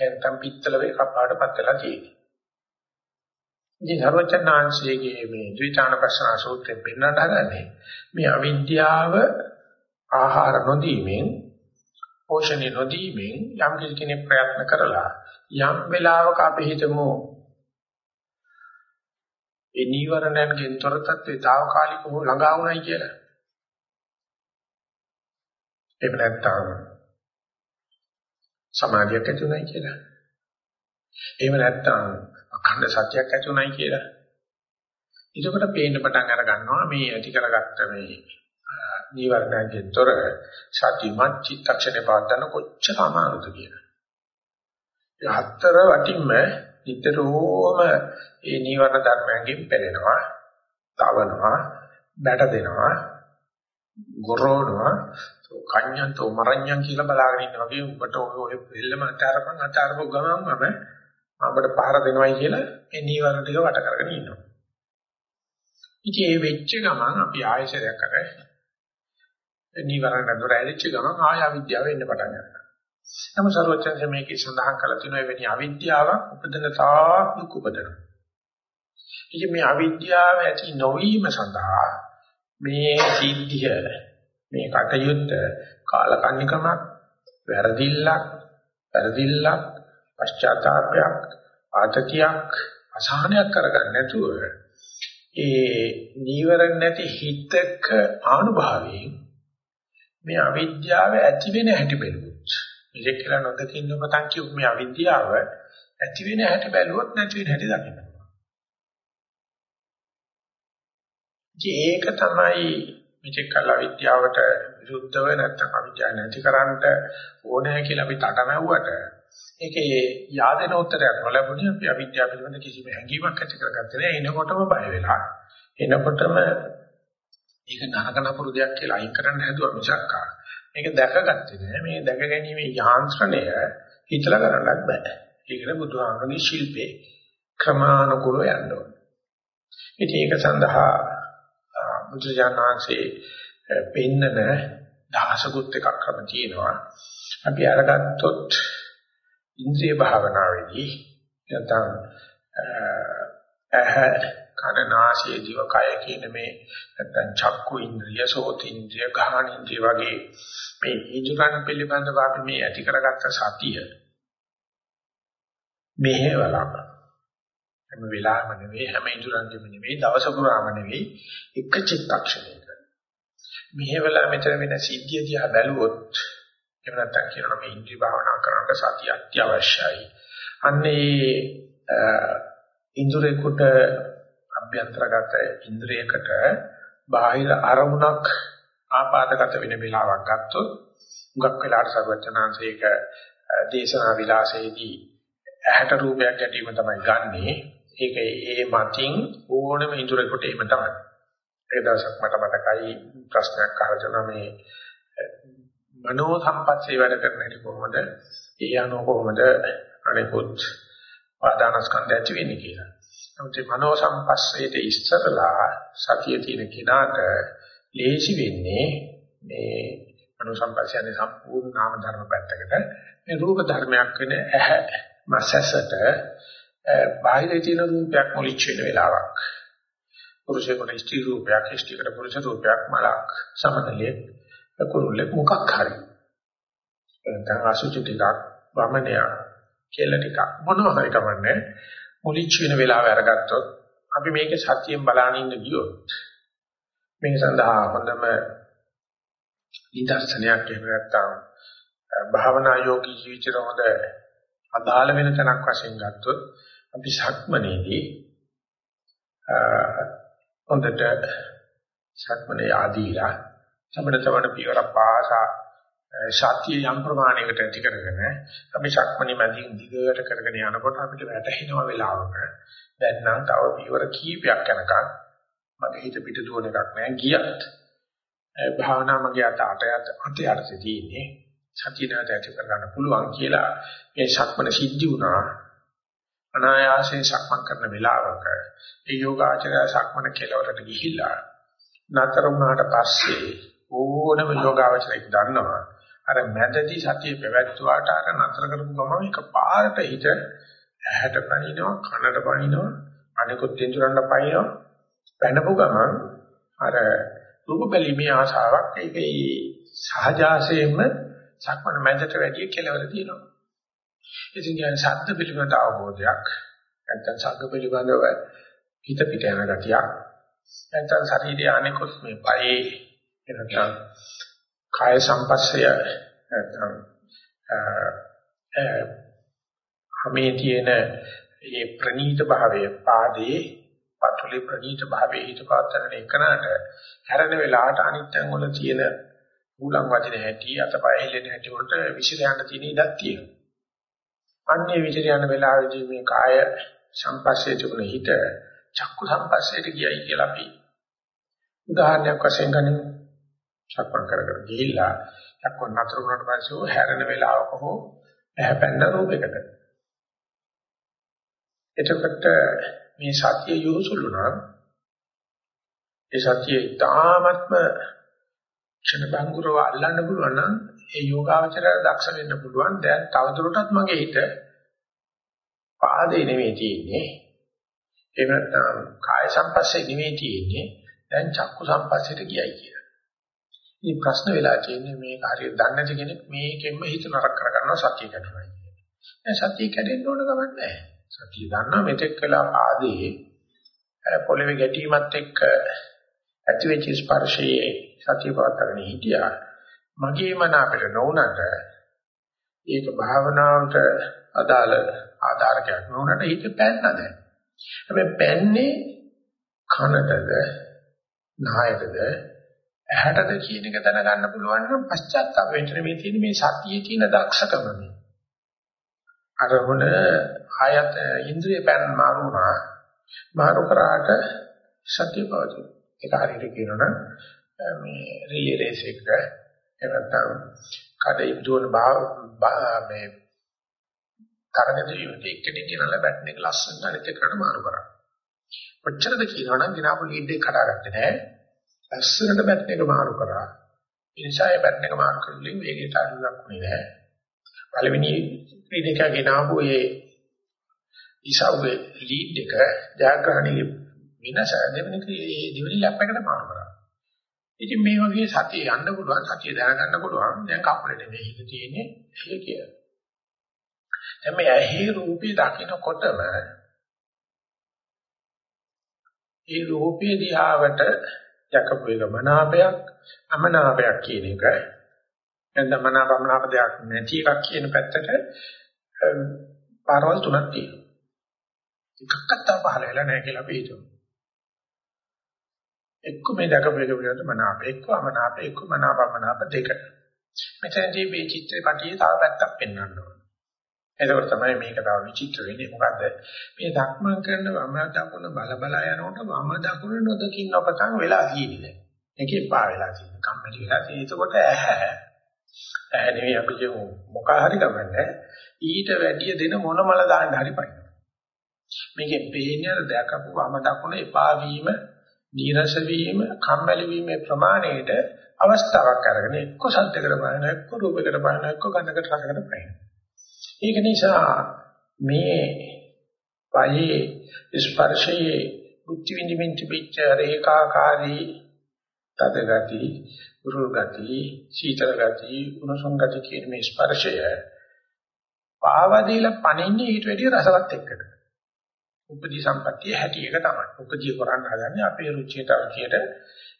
එතම් පිත්තල වේ කපාට පත්තලා තියෙන්නේ. ඉතින් සර්වචනාංශයේ මේ ද්විචානපස්සන සූත්‍රයෙන් පෙන්වන්නට හදන්නේ මේ අවිද්‍යාව ආහාර නොදීමෙන් පෝෂණය නොදීමෙන් යම් කෙනෙක් ප්‍රයත්න කරලා යම් වෙලාවක අපි හිතමු ඒ නීවරණයන්ගෙන් තොර තත්ත්වේ తాවකාලිකව ළඟා වුණයි කියලා. එහෙම නැත්නම් සමාධියක් ඇති උනායි කියලා. එහෙම නැත්නම් අඛණ්ඩ සත්‍යයක් ඇති උනායි කියලා. එතකොට පේන්න පටන් අර ගන්නවා මේ ඇති කරගත්ත මේ නීවරණයෙන් තොර සතිමත් චිත්තක්ෂණේ පාදන්න කොච්චර අමාරුද කියලා. ඒ හතර වටින්ම නිතරම ඒ නීවරණ ධර්මයන්ගෙන් පෙළෙනවා, තවනවා, බැට දෙනවා, ගොරවනවා, කඤ්ඤන්තෝ මරඤ්ඤන් කියලා බලාගෙන ඉන්න වගේ උඹට ඔය දෙල්ලම අතාරපන් අතාරපු ගමන්ම අපිට පහර දෙනවයි කියලා මේ නීවරණ ටික වට කරගෙන ඉන්නවා. ඉතින් මේ වෙච්ච ගමන් අපි ආයශරයක් කර නීවරණ දොර ඇලිච්ච ගමන් ආය අවිද්‍යාව එන්න පටන් ගන්නවා. නමුත් සර්වඥයන් මේකේ සඳහන් කරලා තියෙනවා එවැනි අවිද්‍යාවක් උපදින තාක් දුක් උපදිනවා. ඉතින් මේ අවිද්‍යාව ඇති නොවීම සඳහා මේ සිද්ධිය මේ කටයුත්ත කාලකන්නිකමක් වැරදිල්ලක් වැරදිල්ලක් පශ්චාත්තාවයක් ආතතියක් අසහනයක් කරගන්න නැතුව ඒ නීවරණ නැති හිතක ආනුභාවයෙන් මේ අවිද්‍යාව ඇති වෙන හැටි බැලුවොත් ඉලෙක් කියලා නොදකින්න පතන් කියු මේ අවිද්‍යාව ඇති වෙන හැටි බැලුවොත් නැති වෙන හැටි දකින්න. ඒක තමයි මෙතෙක් කල අවිද්‍යාවට විරුද්ධව නැත්නම් අවිද්‍යාව නැතිකරන්න ඕනේ කියලා අපි තටමැව්වට ඒකේ yaadena උත්තරයක් නොලැබුණේ අපි අවිද්‍යාව පිළිබඳ කිසිම හැඟීමක් ඇති කරගත්තේ නැහැ. එනකොටම බය වෙලා. එනකොටම ඒක නරක නපුරු දෙයක් කියලා අයින් කරන්න හැදුවා මිසක්කා. මේක දැකගත්තේ නෑ. මේ දැක ගැනීමේ යාන්ත්‍රණය හිතලා කරන්නත් බෑ. ඒකට බුදුහාමගේ ශිල්පේ ක්‍රමානුකූලව යන්න ඕනේ. ඉතින් ඒක සඳහා බුදුජානනාංශේ පෙන්නන දහසකුත් එකක් අප තියෙනවා. අපි අරගත්තොත් ඉන්ද්‍රිය භාවනාවේදී නැත්නම් ඇහ කන නාසය දිව කය කියන මේ නැත්නම් චක්කු ඉන්ද්‍රිය සෝත ඉන්ද්‍රිය ගාහන ඉන්ද්‍රිය වගේ මේ ඉන්ද්‍රයන් පිළිබඳව අපි මේ ඇති කරගත්ත සතිය මෙහෙවලා හැම වෙලාවෙම නෙවෙයි හැම ඉන්ද්‍රයන්ගෙම නෙවෙයි දවස පුරාම නෙවෙයි එක චිත්තක්ෂණයක. මෙහෙවලා මෙතන වෙන සිද්ධිය දිහා බැලුවොත් එහෙම නැත්නම් කියනවා මේ ඉන්ද්‍රිය භාවනා කරනකොට සතිය අත්‍යවශ්‍යයි. අන්නේ ඉන්ද්‍රයකට අභ්‍යන්තරගත ඉන්ද්‍රියකට බාහිර අරමුණක් ආපාදගත වෙන වෙලාවක් ගත්තොත් මුගක් වෙලාට සර්වචනාංශයක දේශනා විලාසයේදී ඇහැට රූපයක් ගැටීම තමයි ගන්නෙ. ඒක ඒ මතින් ඕනම ඉන්ද්‍රයකට එහෙම තමයි. ඒ දවසක් මට මතකයි ප්‍රශ්නයක් අහලා මේ මනෝ සම්පස්සේ වැඩ කරන හැටි කොහොමද? ඒ අනුව කොහොමද අනිකුත් පාදානස්කන්ධය ඇති වෙන්නේ කියලා. නමුත් මේ මනෝ සම්පස්සේට ඉස්සරලා සතිය තියෙන කෙනාට ලේසි වෙන්නේ මේ මනෝ සම්පස්සයනේ සම්පූර්ණ නාම ධර්ම පැත්තකට. මේ රූප ධර්මයක් වෙන ඇහැ මසසට බාහිර තියෙන රූපයක් මොලිච්ච වෙන වෙලාවක්. පුරුෂයෙකුට ස්ත්‍රී රූපයක් ස්ත්‍රීකට පුරුෂ රූපයක් මලක් සමනලිය කුරුල්ලෙක් මොකක් හරි. නැත්නම් අසුචි ටිකක් වමනයක් කෙල ටිකක් මොනවා හරි කමන්නේ. මුලිච්ච වෙන වෙලාව අරගත්තොත් අපි මේකේ සතියෙන් බලාගෙන ඉන්න ගියොත් මේක සඳහා හොඳම නිදර්ශනයක් එහෙම නැත්නම් භාවනා යෝගී ජීවිතේ හොඳ අදාළ වෙන තැනක් වශයෙන් ගත්තොත් අපි සක්මනේදී හොඳට සක්මනේ ආදීලා සම්බන්ධ සමන පියවර පාසා ශාතිය යම් ප්‍රමාණයකට ඇති කරගෙන අපි ශක්මණි මැදින් දිගට කරගෙන යනකොට අපිට වැටහෙනවා වෙලාවක දැන් නම් තව පියවර කීපයක් යනකම් මගේ හිත පිට දුවන එකක් නෑ ගියත් භාවනා මගේ අත අටයට අතේ අරසේ තියෙන්නේ සතිය නැවත ඇති කරගන්න පුළුවන් කියලා මේ ශක්මණ සිද්ධි වුණා. අනායාසයෙන් ශක්මන් කරන වෙලාවක ඒ යෝගාචරය ශක්මණ කෙලවරට ගිහිල්ලා නතර වුණාට පස්සේ ඕනම යෝගාචරයක් දන්නවා අර මැදදී සතිය පැවැත්වුවාට අර නතර කරපු ගමන් එක පාරට හිත ඇහැට පනිනවා කනට පනිනවා අනිකුත් ඉන්ද්‍රයන්ට පනිනවා පැනපු ගමන් අර රූප බැලීමේ ආශාවක් ඒකේ සහජාසයෙන්ම සක්මන මැදට වැඩි කෙලවර තියෙනවා. ඉතින් කියන්නේ ශබ්ද පිළිබඳ අවබෝධයක් නැත්නම් ශබ්ද පිළිබඳව හිත පිට යන ගතියක් නැත්නම් ශරීරයේ අනිකුත් මේ පයේ එනකම් කාය සම්පස්සය නැත්නම් මේ තියෙන මේ ප්‍රනීත භාවය පාදේ පතුලේ ප්‍රනීත භාවයේ හිත පාත්තන එකනට හැරෙන වෙලාවට අනිත්යෙන් වල තියෙන උලං වදින හැටි අතපය හෙලෙන හැටි වලට විසිර යන්න තියෙන ඉඩක් තියෙනවා. අන්නේ විසිර යන වෙලාවේදී මේ කාය සම්පස්සේ තිබුණ හිත චක්කු සම්පස්සේට ගියයි කියලා අපි උදාහරණයක් වශයෙන් ගනිමු. සක්මන් කර කර ගිහිල්ලා චක්කු නතර වුණාට පස්සේ හැරෙන වෙලාවක හෝ ඇහැපැන්න රූපයකට. එතකොට මේ සත්‍ය යොසුලු නම් ඒ සත්‍ය ඊ타ත්ම ක්ෂණ බංගුරව අල්ලන්න පුළුවන් නම් ඒ යෝගාවචරය දක්ෂ වෙන්න පුළුවන්. දැන් තවදුරටත් මගේ හිත පාදේ නෙමෙයි තියෙන්නේ. එහෙම නැත්නම් කාය සම්පස්සේ නෙමෙයි තියෙන්නේ. දැන් චක්කු සම්පස්සේට ගියයි කියලා. ඉතින් ප්‍රශ්න වෙලා තියෙන්නේ මේක හරියට දන්නේ නැති කෙනෙක් මේකෙන්ම හිත නරක කරගන්නවා සත්‍ය කැඩුනා කියන්නේ. දැන් සත්‍ය කැඩෙන්න ඕන ගමන් නැහැ. සත්‍ය දන්නා මෙතෙක් කළා පාදේ පොළවේ ගැටීමත් එක්ක ඇතිවෙච්ච ස්පර්ශයේ සතිය පවත්වාගෙන හිටියා. මගේ මන අපිට නොඋනට ඒක භාවනාවට අදාළ ආධාරකයක් නොඋනට හිත පැන්න දැන්. හැබැයි පැන්නේ කනටද නායකද ඇහැටද කියන එක දැනගන්න පුළුවන් නම් පශ්චාත්තාප වෙන්න මේ තියෙන මේ සතියේ තියෙන දක්ෂකම මේ. අරමුණ ආයත ඉන්ද්‍රිය පැන මාරුණා මාරු කරාට සතිය පවතින. ඒක හරියට කියනොනම් මේ රිලේ රේස් එක එනතම් කඩේ දුවන මේ තරග ජීවිතේ එක්කෙනෙක් ගෙනලා බැට් එක ලස්සනට අනිත් එකට මාරු කරා. කොච්චරද කියනවනම් ගෙනාපු ලීඩ් එක කඩාගත්තේ නැහැ. ලස්සනට බැට් එක මාරු කරා. ඒ නිසා ඒ බැට් එක මාරු කරලින් වේගයට අඩුවක් වුණේ නැහැ. පළවෙනි ලීඩ් එක ගෙනාවු ඒ ඉසාවගේ ලීඩ් එක ජයග්‍රහණයේ වෙනස දෙවෙනි දෙවෙනි ලැප් එකට මාරු කරා. ඉතින් මේ වගේ සතිය යන්න පුළුවන් සතිය දැනගන්න පුළුවන් දැන් කකුලේ නෙමෙයි හිත තියෙන්නේ ඒක කියලා. දැන් මේ ඇහි රූපේ දකින්නකොටම ඒ රූපේ දිහාවට යකපු එක මනාපයක් අමනාපයක් කියන එක නැත්නම් මනාපමනාප දෙයක් නැති එකක් කියන පැත්තට පාරවල් තුනක් තියෙනවා. එකක්වත් පහළ වෙලා නැහැ කියලා අපි හිතමු. එක්ක මේ දකපු එක පිළිබඳ මනාප එක්ක අමනාප එක්ක මනාපමනාප දෙක. මෙතනදී මේ චිත්‍රපටියේ තව පැත්තක් පෙන්වන්න ඕන. එතකොට තමයි මේක තව විචිත්‍ර වෙන්නේ මොකද්ද? මේ ධක්මං කරන වම දකුණ බල බල යනකොට වම දකුණ නොදකින් නොපතන් වෙලා තියෙන්නේ. ඒකේ පා වෙලා තියෙන කම්මැලි වෙලා තියෙන. ඒකකොට ඇහැ ඇහැ නෙවෙයි අපි කියමු මොකක් හරි ගමන්නේ. ඊට වැඩිය දෙන මොන මල දාන්න හරි පයින්. මේකෙන් පේන්නේ අර දැකපු වම දකුණ එපා වීම නීරස වීම, කම්මැලි වීමේ ප්‍රමාණයට අවස්ථාවක් අරගෙන එක්ක සද්දකට බලන, එක්ක රූපයකට බලන, එක්ක ගන්ධකට රසකට බලන. ඒක නිසා මේ පයේ ස්පර්ශයේ බුද්ධ විඳින්න තිබිච්ච රේඛාකාරී තද ගති, උරුල් ගති, සීතල ගති, උණුසුම් ගති කියන මේ ස්පර්ශය පාවදීලා පණින්නේ ඊට වැඩිය රසවත් එක්කද. උපදී සම්පත්තිය හැටි එක තමයි. උපදී කරන්න හදන්නේ අපේ රුචියට අනුකීට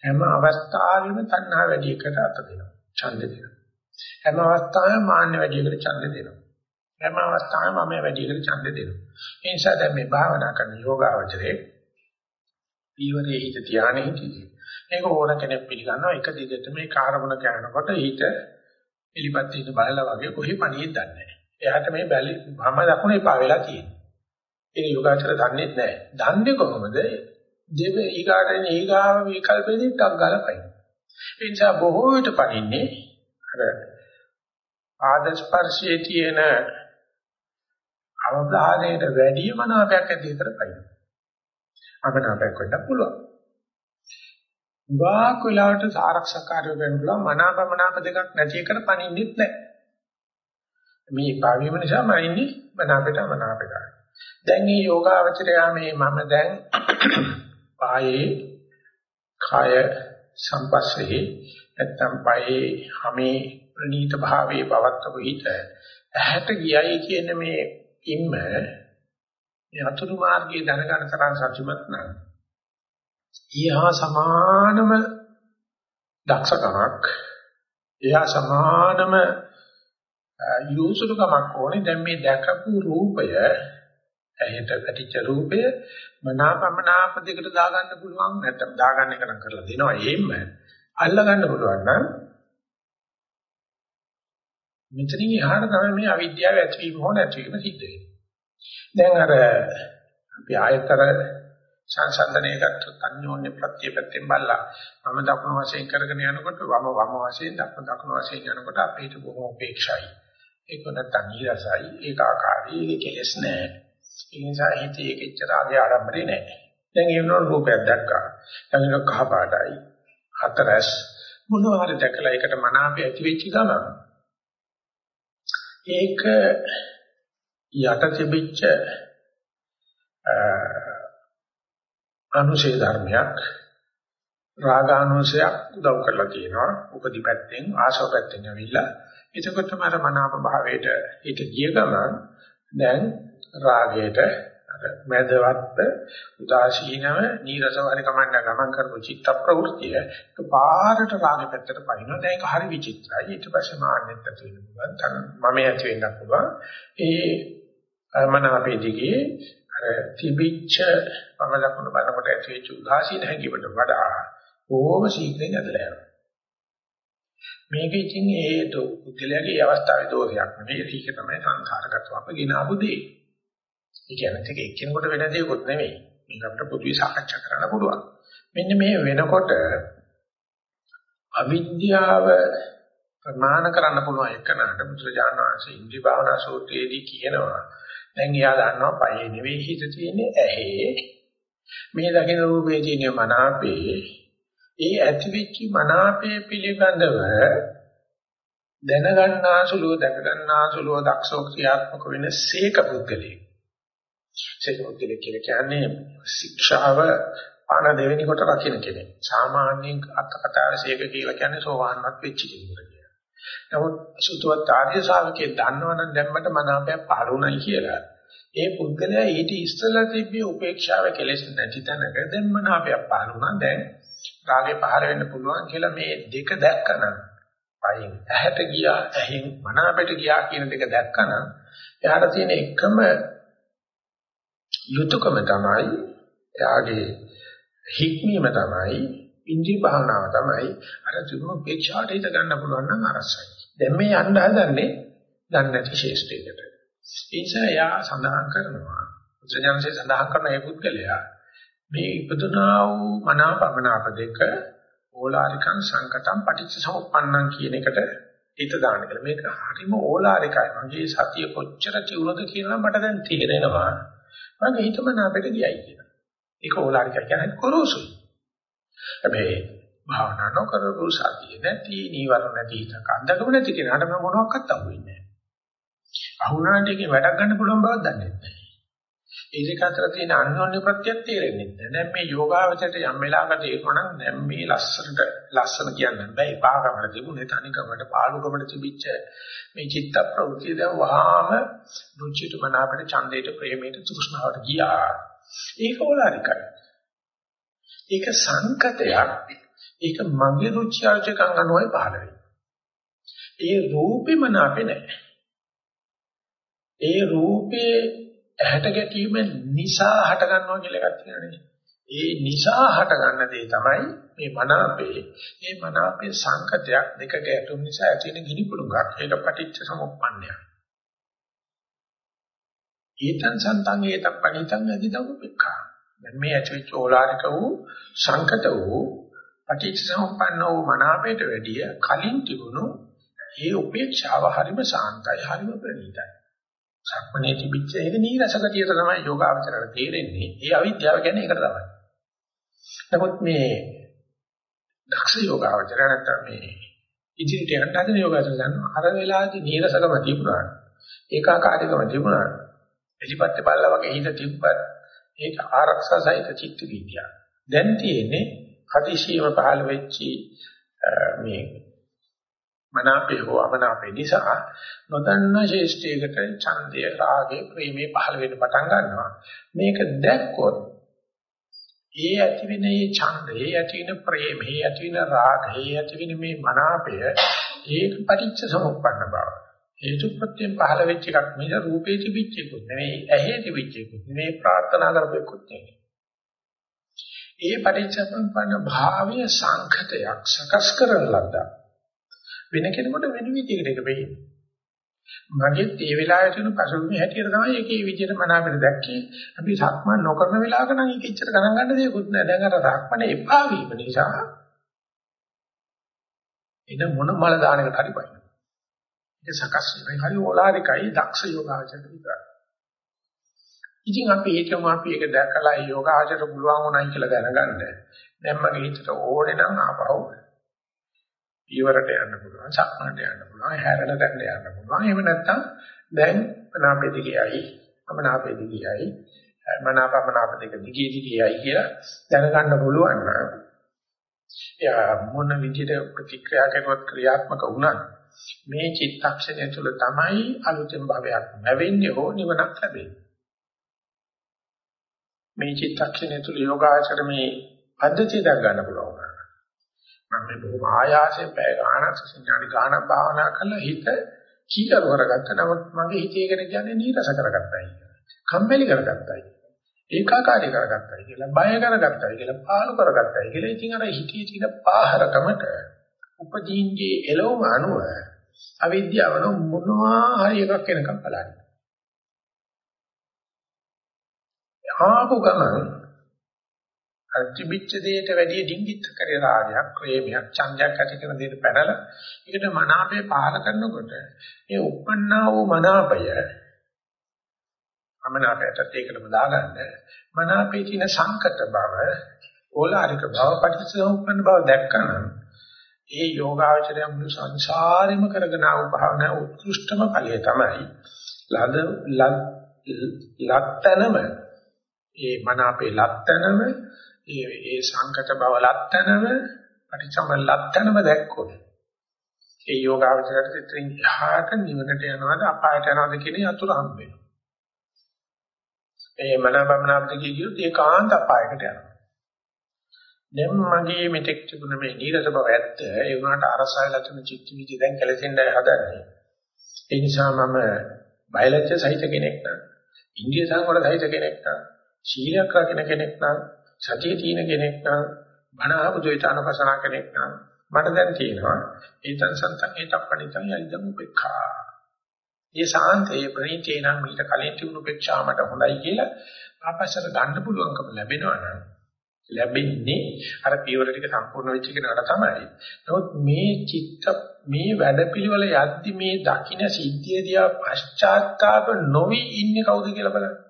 හැම අවස්ථාවෙම තණ්හා වැඩි එකට අත දෙනවා. ඡන්ද දෙනවා. හැම අවස්ථාවෙම මාන්න වැඩි එකට ඡන්ද දෙනවා. හැම අවස්ථාවෙම මම වැඩි එකට ඡන්ද දෙනවා. ඒ නිසා දැන් මේ භාවනා කරන යෝගාවචරයේ පීවරේ හිත ධානයේ හිතේ. ඒක ඕන කෙනෙක් පිළිගන්නවා එක දිගට මේ කාර්මුණ කරනකොට හිත එලිපත් හිත බලලා වගේ කොහේ පණියෙත් දන්නේ නැහැ. එයාට මේ බැලි වම දකුණේ පා වෙලා තියෙනවා. ඒක යෝගාචර දන්නේ නැහැ. දන්නේ කොහොමද? දෙව ඊගාටනේ ඊගාව විකල්පෙදී ටක් ගාලා පයින්. ඒ නිසා බොහෝ විට පනින්නේ අර ආද ස්පර්ශයේ තියෙන අවධානයට වැඩි මනාපයක් ඇති විතර පයින්. අපනාපයක් වෙන්න පුළුවන්. වාක් වෙලාවට ආරක්ෂකකාරය වෙන්නුලා මනාපමනාප දෙකක් නැති එකට පණින්නෙත් නැහැ. මේ පාවීම නිසා මනින්නේ මනාපයට මනාපයට. දැන් මේ යෝගාවචරය මේ මම දැන් පායේ කාය සම්පස්සේ නැත්තම් පායේ හැමේ ප්‍රනීත භාවයේ පවත්වපු හිත ඇහැට ගියයි කියන මේ ඉම්ම මේ අතුරු මාර්ගයේ දැනගන්න තරම් සත්‍යමත් නම් ඊහා සමානම දක්ෂකමක් එහා සමානම යොසුරුකමක් ඕනේ. දැන් මේ දැකපු රූපය ඇහෙට පැටිච්ච රූපය මනාපමනාප දෙකට දාගන්න පුළුවන් නැත්නම් දාගන්න එක නම් කරලා දෙනවා. එහෙම අල්ල ගන්න පුළුවන් නම් මෙතනින් එහාට තමයි මේ අවිද්‍යාව ඇතිවීම හෝ නැතිවීම සිද්ධ වෙන්නේ. දැන් අර අපි ආයතර සංසන්දනය ගත්තොත් අන්‍යෝන්‍ය ප්‍රත්‍යපැත්තෙන් බලලා මම දකුණු වශයෙන් කරගෙන යනකොට වම වම වශයෙන් දකුණු දකුණු වශයෙන් යනකොට අපිට බොහොම උපේක්ෂයි. ඒක නැත්තම් ඊරසයි ඒකාකාරී ඒක කෙලස් නැහැ. ඒ නිසා හිතේ ඒකෙච්චර ආගේ ආරම්භරේ නැහැ. දැන් ඒ වෙනකොට රූපයක් දැක්කා. දැන් කහ පාටයි. හතරස් මොනවා හරි දැකලා ඒකට මනාපය ඇති වෙච්ච ගමන් ඒක යට තිබිච්ච අනුශේ ධර්මයක් රාගානුශයක් උදව් කරලා තියෙනවා. උපදි පැත්තෙන් ආශව පැත්තෙන් ඇවිල්ලා. එතකොට මර මනාප භාවයට ඊට ගිය ගමන් දැන් රාගයට මැදවත් උදාසීනව නීරසව හරි කමන්න ගමන් කරපු චිත්ත ප්‍රවෘත්තිය. පාරට රාගෙ පැත්තට පනිනවා දැන් ඒක හරි විචිත්‍රයි. ඊට පස්සේ මාන්නෙත් ඇති වෙන්න පුළුවන්. තන මම ඇති වෙන්න පුළුවන්. ඒ මන අපේ දිගේ අර තිබිච්ච මම ලකුණු බලනකොට ඇති වෙච්ච උදාසීන හැඟීමට වඩා බොහොම ශීඝ්‍රයෙන් ඇදලා යනවා. මේක ඉතින් ඒ පුද්ගලයාගේ අවස්ථාවේ දෝෂයක් නෙවෙයි. ඒක තමයි සංසාරගතව අපගෙන ආපු දේ. ඒ කියන්නේ ඒක එක්කෙනෙකුට වෙන දේකුත් නෙමෙයි. මේක අපිට පොදුවේ සාකච්ඡා කරන්න පුළුවන්. මෙන්න මේ වෙනකොට අවිද්‍යාව ප්‍රමාණ කරන්න පුළුවන් එකනට බුදුරජාණන් වහන්සේ ඉන්ද්‍රිය භාවනා සූත්‍රයේදී කියනවා. දැන් එයා දන්නවා පයේ නෙවෙයි හිත තියෙන්නේ ඇහි. මේ දකින රූපේ තියෙන මනාපේ ඒ ඇතිවෙච්ච මනාපේ පිළිබඳව දැනගන්නාසුලුව දැකගන්නාසුලුව දක්ෂෝ ක්‍රියාත්මක වෙන සීක පුද්ගලයෙක්. සේකෝද්දලේ කියලා කියන්නේ ශික්ෂාව පාන දෙවෙනි කොට රකින්න කෙනෙක්. සාමාන්‍යයෙන් අත්කතාවේ සේක කියලා කියන්නේ සෝවාන්වත් වෙච්ච කෙනෙකුට කියලා. නමුත් සුතවත් ආර්ය ශාවකේ දන්නවනම් දැම්මට මනාපයක් පාරුණයි කියලා. ඒ පුද්ගලයා ඊට ඉස්සලා තිබ්බේ උපේක්ෂාව කෙලෙස් නැති තැනක දැන් මනාපයක් පාරුණා. දැන් රාගේ පහර වෙන්න පුළුවන් කියලා මේ දෙක දැක්කනම් පයින් ඇහැට ගියා ඇහින් මනාපයට ගියා කියන දෙක දැක්කනම් එයාට තියෙන එකම යුතුයකම තමයි එයාගේ හික්මීම තමයි ඉන්ද්‍රිය භාවනාව තමයි අර තිබුණු උපේක්ෂාට හිත ගන්න පුළුවන් නම් අරසයි. දැන් මේ යන්න හදන්නේ දන්නේ නැති ශේෂ්ඨයකට. ඒ නිසා එයා සඳහන් කරනවා උත්සජනසේ සඳහන් කරන ඒ පුද්ගලයා මේ ඉපදුනා වූ මනාපමනාප දෙක ඕලාරිකං සංකතං පටිච්චසමුප්පන්නං කියන එකට හිත දාන්න කියලා. මේක හරිම ඕලාරිකයි. මගේ සතිය කොච්චර තියුණද කියලා මට දැන් තේරෙනවා. මගේ හිතම නාපෙට ගියයි කියලා. ඒක ඕලාරික කියන්නේ කොරෝසුයි. හැබැයි භාවනා නොකරපු සතිය නැති නීවරණ නැති හිතක අන්දකම නැති කෙනාට මම මොනවක්වත් අහුවෙන්නේ නැහැ. අහුණාට ඒකේ වැඩක් ගන්න පුළුවන් බවක් දන්නේ නැහැ. ඒ දෙක අතර තියෙන අන්‍යෝන්‍ය ප්‍රත්‍යක් තේරෙන්නේ නැහැ. දැන් මේ යෝගාවචරයට යම් වෙලාවකට තේරුණා නම් දැන් මේ ලස්සනට ලස්සන කියන්න බෑ. පාගමකට තිබුණේ තනිකමට පාලුකමට තිබිච්ච මේ චිත්ත ප්‍රවෘත්ති දැන් වහාම රුචිට මනාපට ඡන්දයට ප්‍රේමයට තෘෂ්ණාවට ගියා. ඒක ඕලාරිකයි. ඒක සංකතයක්. ඒක මගේ රුචි අරුචිකම් අනුවයි පහළ වෙන්නේ. ඒ රූපෙම නාපේ නැහැ. ඒ රූපේ ඇහැට ගැටීම නිසා හට ගන්නවා කියලා එකක් තියෙනනේ. ඒ නිසා හට ගන්න දේ තමයි මේ මනාපේ. මේ මනාපේ සංකතයක් දෙක ගැටුම් නිසා ඇති වෙන ගිනි පුරුඟක්. ඒක පටිච්ච සමුප්පන්නයක්. ඊතං සන්තං ඒතං පණිතං අදිදව පෙක්ඛා. දැන් මේ ඇතිවෙච්ච ඕලාරික වූ සංකත වූ පටිච්ච සමුප්පන්න වූ මනාපයට වැඩිය කලින් තිබුණු ඒ උපේක්ෂාව හරිම සාන්තයි හරිම ප්‍රණීතයි. සක්මනේ තිබිච්ච ඒක නීරසකතියට තමයි යෝගාවචරයට තේරෙන්නේ. ඒ අවිද්‍යාව කියන්නේ ඒකට තමයි. නමුත් මේ දක්ෂ යෝගාවචර නැත්නම් මේ ඉදිරියට යන්න හදන යෝගාවචර ගන්න අර වෙලාවේදී නීරසකම තිබුණා. ඒකාකාරීකම තිබුණා. එලිපත්te බල්ලා වගේ හිත තිබ්බත් ඒක ආරක්ෂා සහිත චිත්ත විද්‍යාව. දැන් තියෙන්නේ හදිසියම පහළ වෙච්චි මේ මනාපේ හෝ අමනාපේ නිසා නොදන්නා ශේෂ්ඨයකට ඡන්දය රාගය ප්‍රේමේ පහළ වෙන්න පටන් ගන්නවා. මේක දැක්කොත් ඒ ඇති වෙන මේ ඡන්දේ ඇති වෙන ප්‍රේමේ ඇති වෙන රාගේ ඇති වෙන මේ මනාපය ඒක පටිච්ච සමුප්පන්න බව. හේතුප්‍රත්‍යයෙන් පහළ වෙච්ච එකක් මිස රූපේ තිබිච්ච එකක් නෙවෙයි ඇහි තිබිච්ච එකක් නෙවෙයි ප්‍රාර්ථනා කරපෙකුත් නෙවෙයි. ඒ පටිච්ච සමුප්පන්න භාවය සංඛතයක් සකස් කරන ලද්දා වෙන කෙනෙකුට වෙන විදිහකට ඒක වෙන්නේ. මගෙත් ඒ වෙලාවේ තියෙන පසුබිම හැටියට තමයි ඒකේ විදිහට මනාවෙට දැක්කේ. අපි සක්මන් නොකරන වෙලාවක නම් ඒක ඉච්චර ගණන් ගන්න දෙයක්වත් නෑ. දැන් අර සක්මනේ එපා වීම නිසා එන මොන මල දානකට හරි පයින්. ඒක සකස් වෙන හරි ඕලාරිකයි දක්ෂ යෝගාචරයට විතරයි. ඉතින් අපි හිතමු අපි ඒක දැකලා යෝගාචරයට පුළුවන් වුණයි කියලා දැනගන්න. දැන් මගේ හිතට ඕනේ නම් ආපහු ඊවරට යන්න පුළුවන් සක්මනට යන්න පුළුවන් හැරෙන තැනට යන්න පුළුවන්. එහෙම නැත්නම් දැන් මනාපෙදි කියයි අමනාපෙදි කියයි මනාපමනාප දෙක දිගී දිගීයි කියලා දැනගන්න පුළුවන් නම් එයා මොන විදිහට ප්‍රතික්‍රියා කරනවත් ක්‍රියාත්මක වුණත් මේ චිත්තක්ෂණය තුළ තමයි අලුතෙන් භවයක් නැවෙන්නේ හෝ නිවනක් ලැබෙන්නේ. මේ චිත්තක්ෂණය තුළ යෝගාචර මේ පද්ධතිය දක් ගන්න පුළුවන්. මම මේ බොහොම ආයාසයෙන් පැය ගාණක් සංඥානි ගාණක් භාවනා කරලා හිත කීකරු කරගත්ත. නමුත් මගේ හිතේකට කියන්නේ නීරස කරගත්තයි කම්මැලි කරගත්තයි. ඒකාකාරී කරගත්තයි කියලා බය කරගත්තයි කියලා පාලු කරගත්තයි කියලා. ඉතින් අර හිතේ තියෙන පාහරකමට උපදීන්ගේ එළවම අනුව අවිද්‍යාවන මොනවා හරි එකක් වෙනකම් බලන්න. ආපු ගමන් තිබිච්ච දෙයට වැඩිය ඩිංගිත් කරේ රාගයක්, ප්‍රේමයක්, ඡන්දයක් ඇති කරන දෙයට පැනලා ඒකට මනාපය පහල කරනකොට මේ උපන්නා වූ මනාපය අමනාපයටත් ඒකටම දාගන්න මනාපේ තියෙන සංකත බව, ඕලාරික බව, පටිච්චසමුප්පන්න බව දැක්කම ඒ යෝගාචරය මුළු සංසාරෙම කරගෙන ආව භාවනා උත්කෘෂ්ඨම ඵලය තමයි. ලද ලත්තනම ඒ මනාපේ ලත්තනම ඒ ඒ සංකත බව ලක්තනම පටිච්චසම ලක්තනම දැක්කොත් ඒ යෝගාවචරයට ඉතින් එහාට නිවනට යනවාද අපායට යනවාද කියන යතුරු හම්බ වෙනවා. ඒ මනබමනාපද කියකියොත් ඒකාන්ත අපායකට යනවා. දැන් මගේ මෙතෙක් තිබුණ මේ නීරස බව ඇත්ත ඒ වුණාට අරසයලා තුන චිත්ත විදි දැන් කැලෙසෙන්ඩයි හදන්නේ. ඒ නිසා මම බයලජ්‍ය සහිත කෙනෙක් නම් ඉන්දිය සංවර සහිත කෙනෙක් නම් ශීලයක් රකින්න කෙනෙක් නම් සතිය තියෙන කෙනෙක් නම් බණ ආපු ද්වේතානපසනා කෙනෙක් නම් මට දැන් තියෙනවා ඒතන් සන්තං ඒතප්පණිතං යයිදම් උපේක්ඛා. මේ සාන්තේ ප්‍රණීතේ නම් මීට කලින් තිබුණු උපේක්ෂා මට හොඳයි කියලා ආපස්සට ගන්න පුළුවන්කම ලැබෙනවා නම් ලැබෙන්නේ අර පියවර ටික සම්පූර්ණ වෙච්ච කෙනාට තමයි. නමුත් මේ චිත්ත මේ වැඩපිළිවෙල යද්දි මේ දකින්න සිද්ධියදී පශ්චාත්තාප නොවි ඉන්නේ කවුද කියලා බලන්න.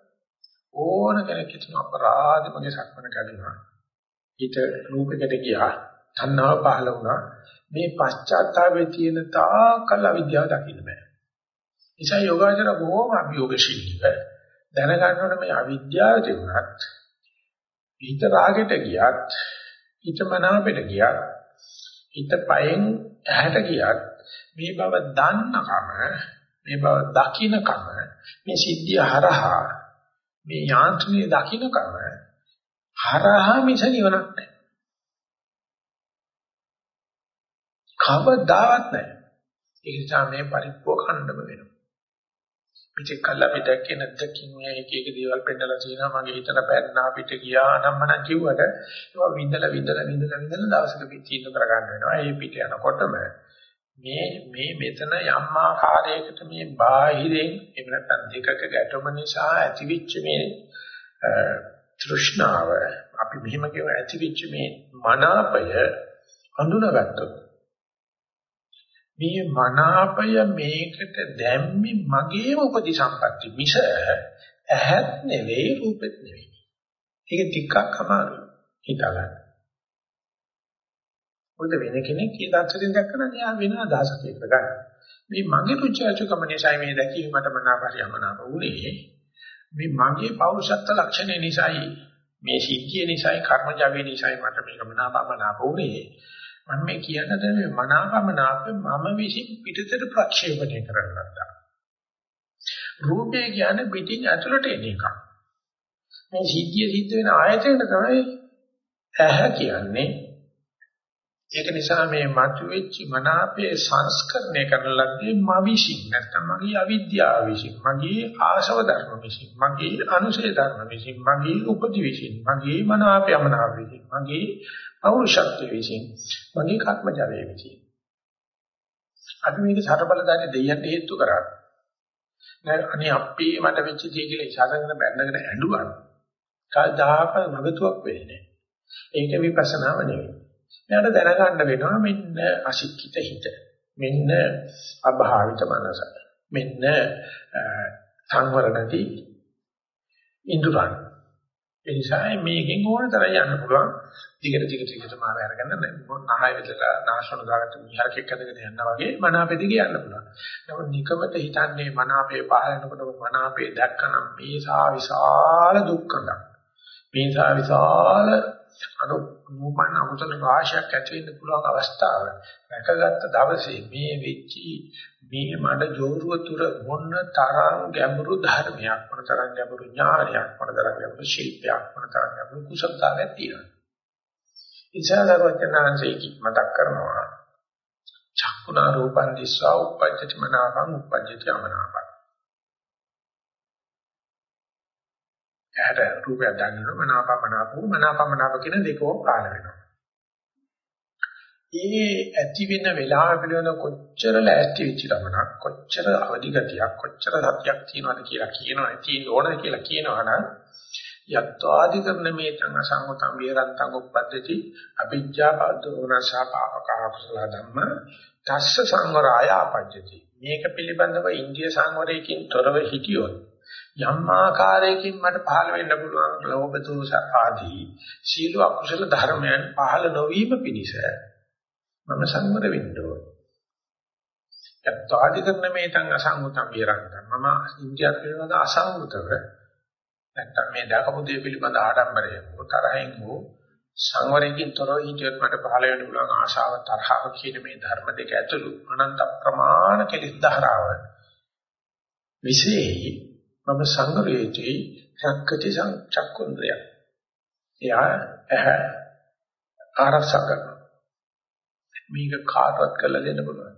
ඕන කෙනෙක් හිතන අපරාධ මගේ සක්මන කැඩුනා. හිත රූපයකට ගියා. තණ්හාව පහළ වුණා. මේ පශ්චාත්තාපයේ තියෙන තාකල විද්‍යාව දකින්න බෑ. නිසා යෝගාචර බොහොම අභියෝගශීලීව දැනගන්නකොට මේ අවිද්‍යාව තිබුණත් හිත රාගෙට ගියත් හිත මනාපෙට ගියත් හිත පයෙන් ඇහැට ගියත් මේ බව දන්නකම මේ බව දකින්නකම මේ සිද්ධිය හරහා මේ යාන්ත්‍රණය දකින්නකම හරහා මිස නිවනක් නැහැ. කවදාවත් නැහැ. ඒ නිසා මේ පරිප්පුව කණ්ඩම වෙනවා. පිටේ කල්ලා පිට කියන දෙකින් මේ එක එක දේවල් පෙන්නලා තියෙනවා මගේ හිතට පැන්නා පිට ගියා නම් මනම් කිව්වට ඒවා විඳලා විඳලා විඳලා විඳලා දවසක පිටින් කර ගන්න වෙනවා. ඒ පිට යනකොටම මේ මේ මෙතන යම් ආකාරයකට මේ බාහිරෙන් එහෙම නැත්නම් දෙකක ගැටුම නිසා ඇතිවිච්ච මේ තෘෂ්ණාව අපි මෙහිම කියව ඇතිවිච්ච මේ මනාපය හඳුනාගත්තොත් මේ මනාපය මේකට දැම්මේ මගේම උපදි සම්පatti මිස ඇහත් නෙවෙයි රූපෙත් නෙවෙයි. ඒක ටිකක් අමාරුයි හිතගන්න. මොකද වෙන කෙනෙක් ඒ දර්ශනයෙන් දැක්කම එයා වෙන අදහසක් එක්ක ගන්න. මේ මගේ රුචි අරුචිකම නිසා මේ දැකීම මට මනාපරියමනාප වුණේ. මේ මගේ පෞරුෂත්ව ලක්ෂණය නිසායි මේ සිද්ධිය නිසායි කර්මජාවේ නිසායි මට මේක මනාපමනාප වුණේ. මම මේ කියන්නේ මේ මනාපමනාප මම විසින් පිටතට ප්‍රක්ෂේපණය කරන්න ගත්තා. රූපය කියන්නේ පිටින් ඇතුළට එන එකක්. මේ සිද්ධිය සිද්ධ වෙන ආයතනය තමයි ඇහැ කියන්නේ ඒක නිසා මේ මතුවෙච්ච මනාපයේ සංස්කරණය කරන ලද්දේ මවිසින් නැත්නම් මගේ අවිද්‍යාව විසින් මගේ ආශව ධර්ම විසින් මගේ අනුසය ධර්ම විසින් මගේ උපදි විසින් මගේ මනාපය මනාප විසින් මගේ පෞරුෂත්වය විසින් මගේ කර්මජවය විසින්. අපි මේක සතරබලදාරි දෙයියන්ට හේතු කරා. නෑ අනේ අප්පේ මට වෙච්ච දේ කියලා ඉසాతගෙන බැඳගෙන ඇඬුවා. කවදාක වගතුවක් වෙන්නේ ඒක විපස්සනාව නෙවෙයි. එයාට දැනගන්න වෙනවා මෙන්න අශික්කිත හිත. මෙන්න අභාවිත මනස. මෙන්න සංවර නැති ඉන්ද්‍රයන්. ඒ නිසා මේකෙන් ඕන තරම් යන්න පුළුවන්. දිගට දිගට දිගට මාව අරගෙන නහය විදලා නාශන දාගත්ත මිහරකෙක් අදගෙන යනවා වගේ මනාපෙ දිගේ යන්න පුළුවන්. නමුත් නිකමට හිතන්නේ මනාපේ පහලනකොට මනාපේ දැක්කනම් මේ සා විශාල දුක්ඛයක්. මේ සා විශාල අනු නූපන්න අකුසල රාශියක් ඇති වෙන්න පුළුවන් අවස්ථාව රැකගත්ත දවසේ මේ වෙච්චි මේ මඩ ජෝරුව තුර මොන තරම් ගැඹුරු ධර්මයක් මොන තරම් ගැඹුරු ඥානයක් මොන තරම් ගැඹුරු ශිල්පයක් මොන තරම් ගැඹුරු කුසලතාවයක් තියෙනවා ඉසාරවචනාංශයේ මතක් කරනවා චක්කුණා රූපං දිස්වා උපජ්ජති මනාපං උපජ්ජති අමනාපං. ඇහැට රූපයක් දැනෙනවා මනාපමනාපෝ මනාපමනාප කියන දෙකෝ කාල වෙනවා. ඒ ඇති වෙන වෙලාව පිළිබඳ කොච්චර ලෑස්ති වෙච්ච ගමනක් කොච්චර අවදි ගතියක් කොච්චර සත්‍යක් තියනවද කියලා කියනවා තියෙන්න ඕනද කියලා කියනවනම් යත්වාදි කරන මේ තං අසංගතම් විරන්තං උප්පද්දති අභිජ්ජා පදෝනසා පාපකාකුසල ධම්ම තස්ස සංවරාය ආපජ්ජති මේක පිළිබඳව ඉන්දිය සංවරයකින් තොරව හිටියොත් යම් ආකාරයකින් මට පහළ වෙන්න පුළුවන් ලෝභ දෝෂ ආදී සීල අකුසල ධර්මයන් පහළ නොවීම පිණිස මම සංවර වෙන්න ඕන. යත්වාදි කරන මේ තං අසංගතම් විරංගන මම ඉන්දියාව පිළිබඳ අසංගතව නැත්තම් මේ දකපු දේ පිළිබඳ ආඩම්බරයෙන් තරහින් හෝ සංවරයෙන් තොරව හිටියොත් මට පහළ වෙන්න පුළුවන් ආශාව තරහව කියන මේ ධර්ම දෙක ඇතුළු අනන්ත ප්‍රමාණ කෙලිස් ධාරාව විශේෂයි මම සංගරේටි චක්කති චක්කුන්ද්‍රය. එයා ඇහැ ආරක්ෂා කරනවා. මේක කාටවත් කරලා දෙන්න පුළුවන්.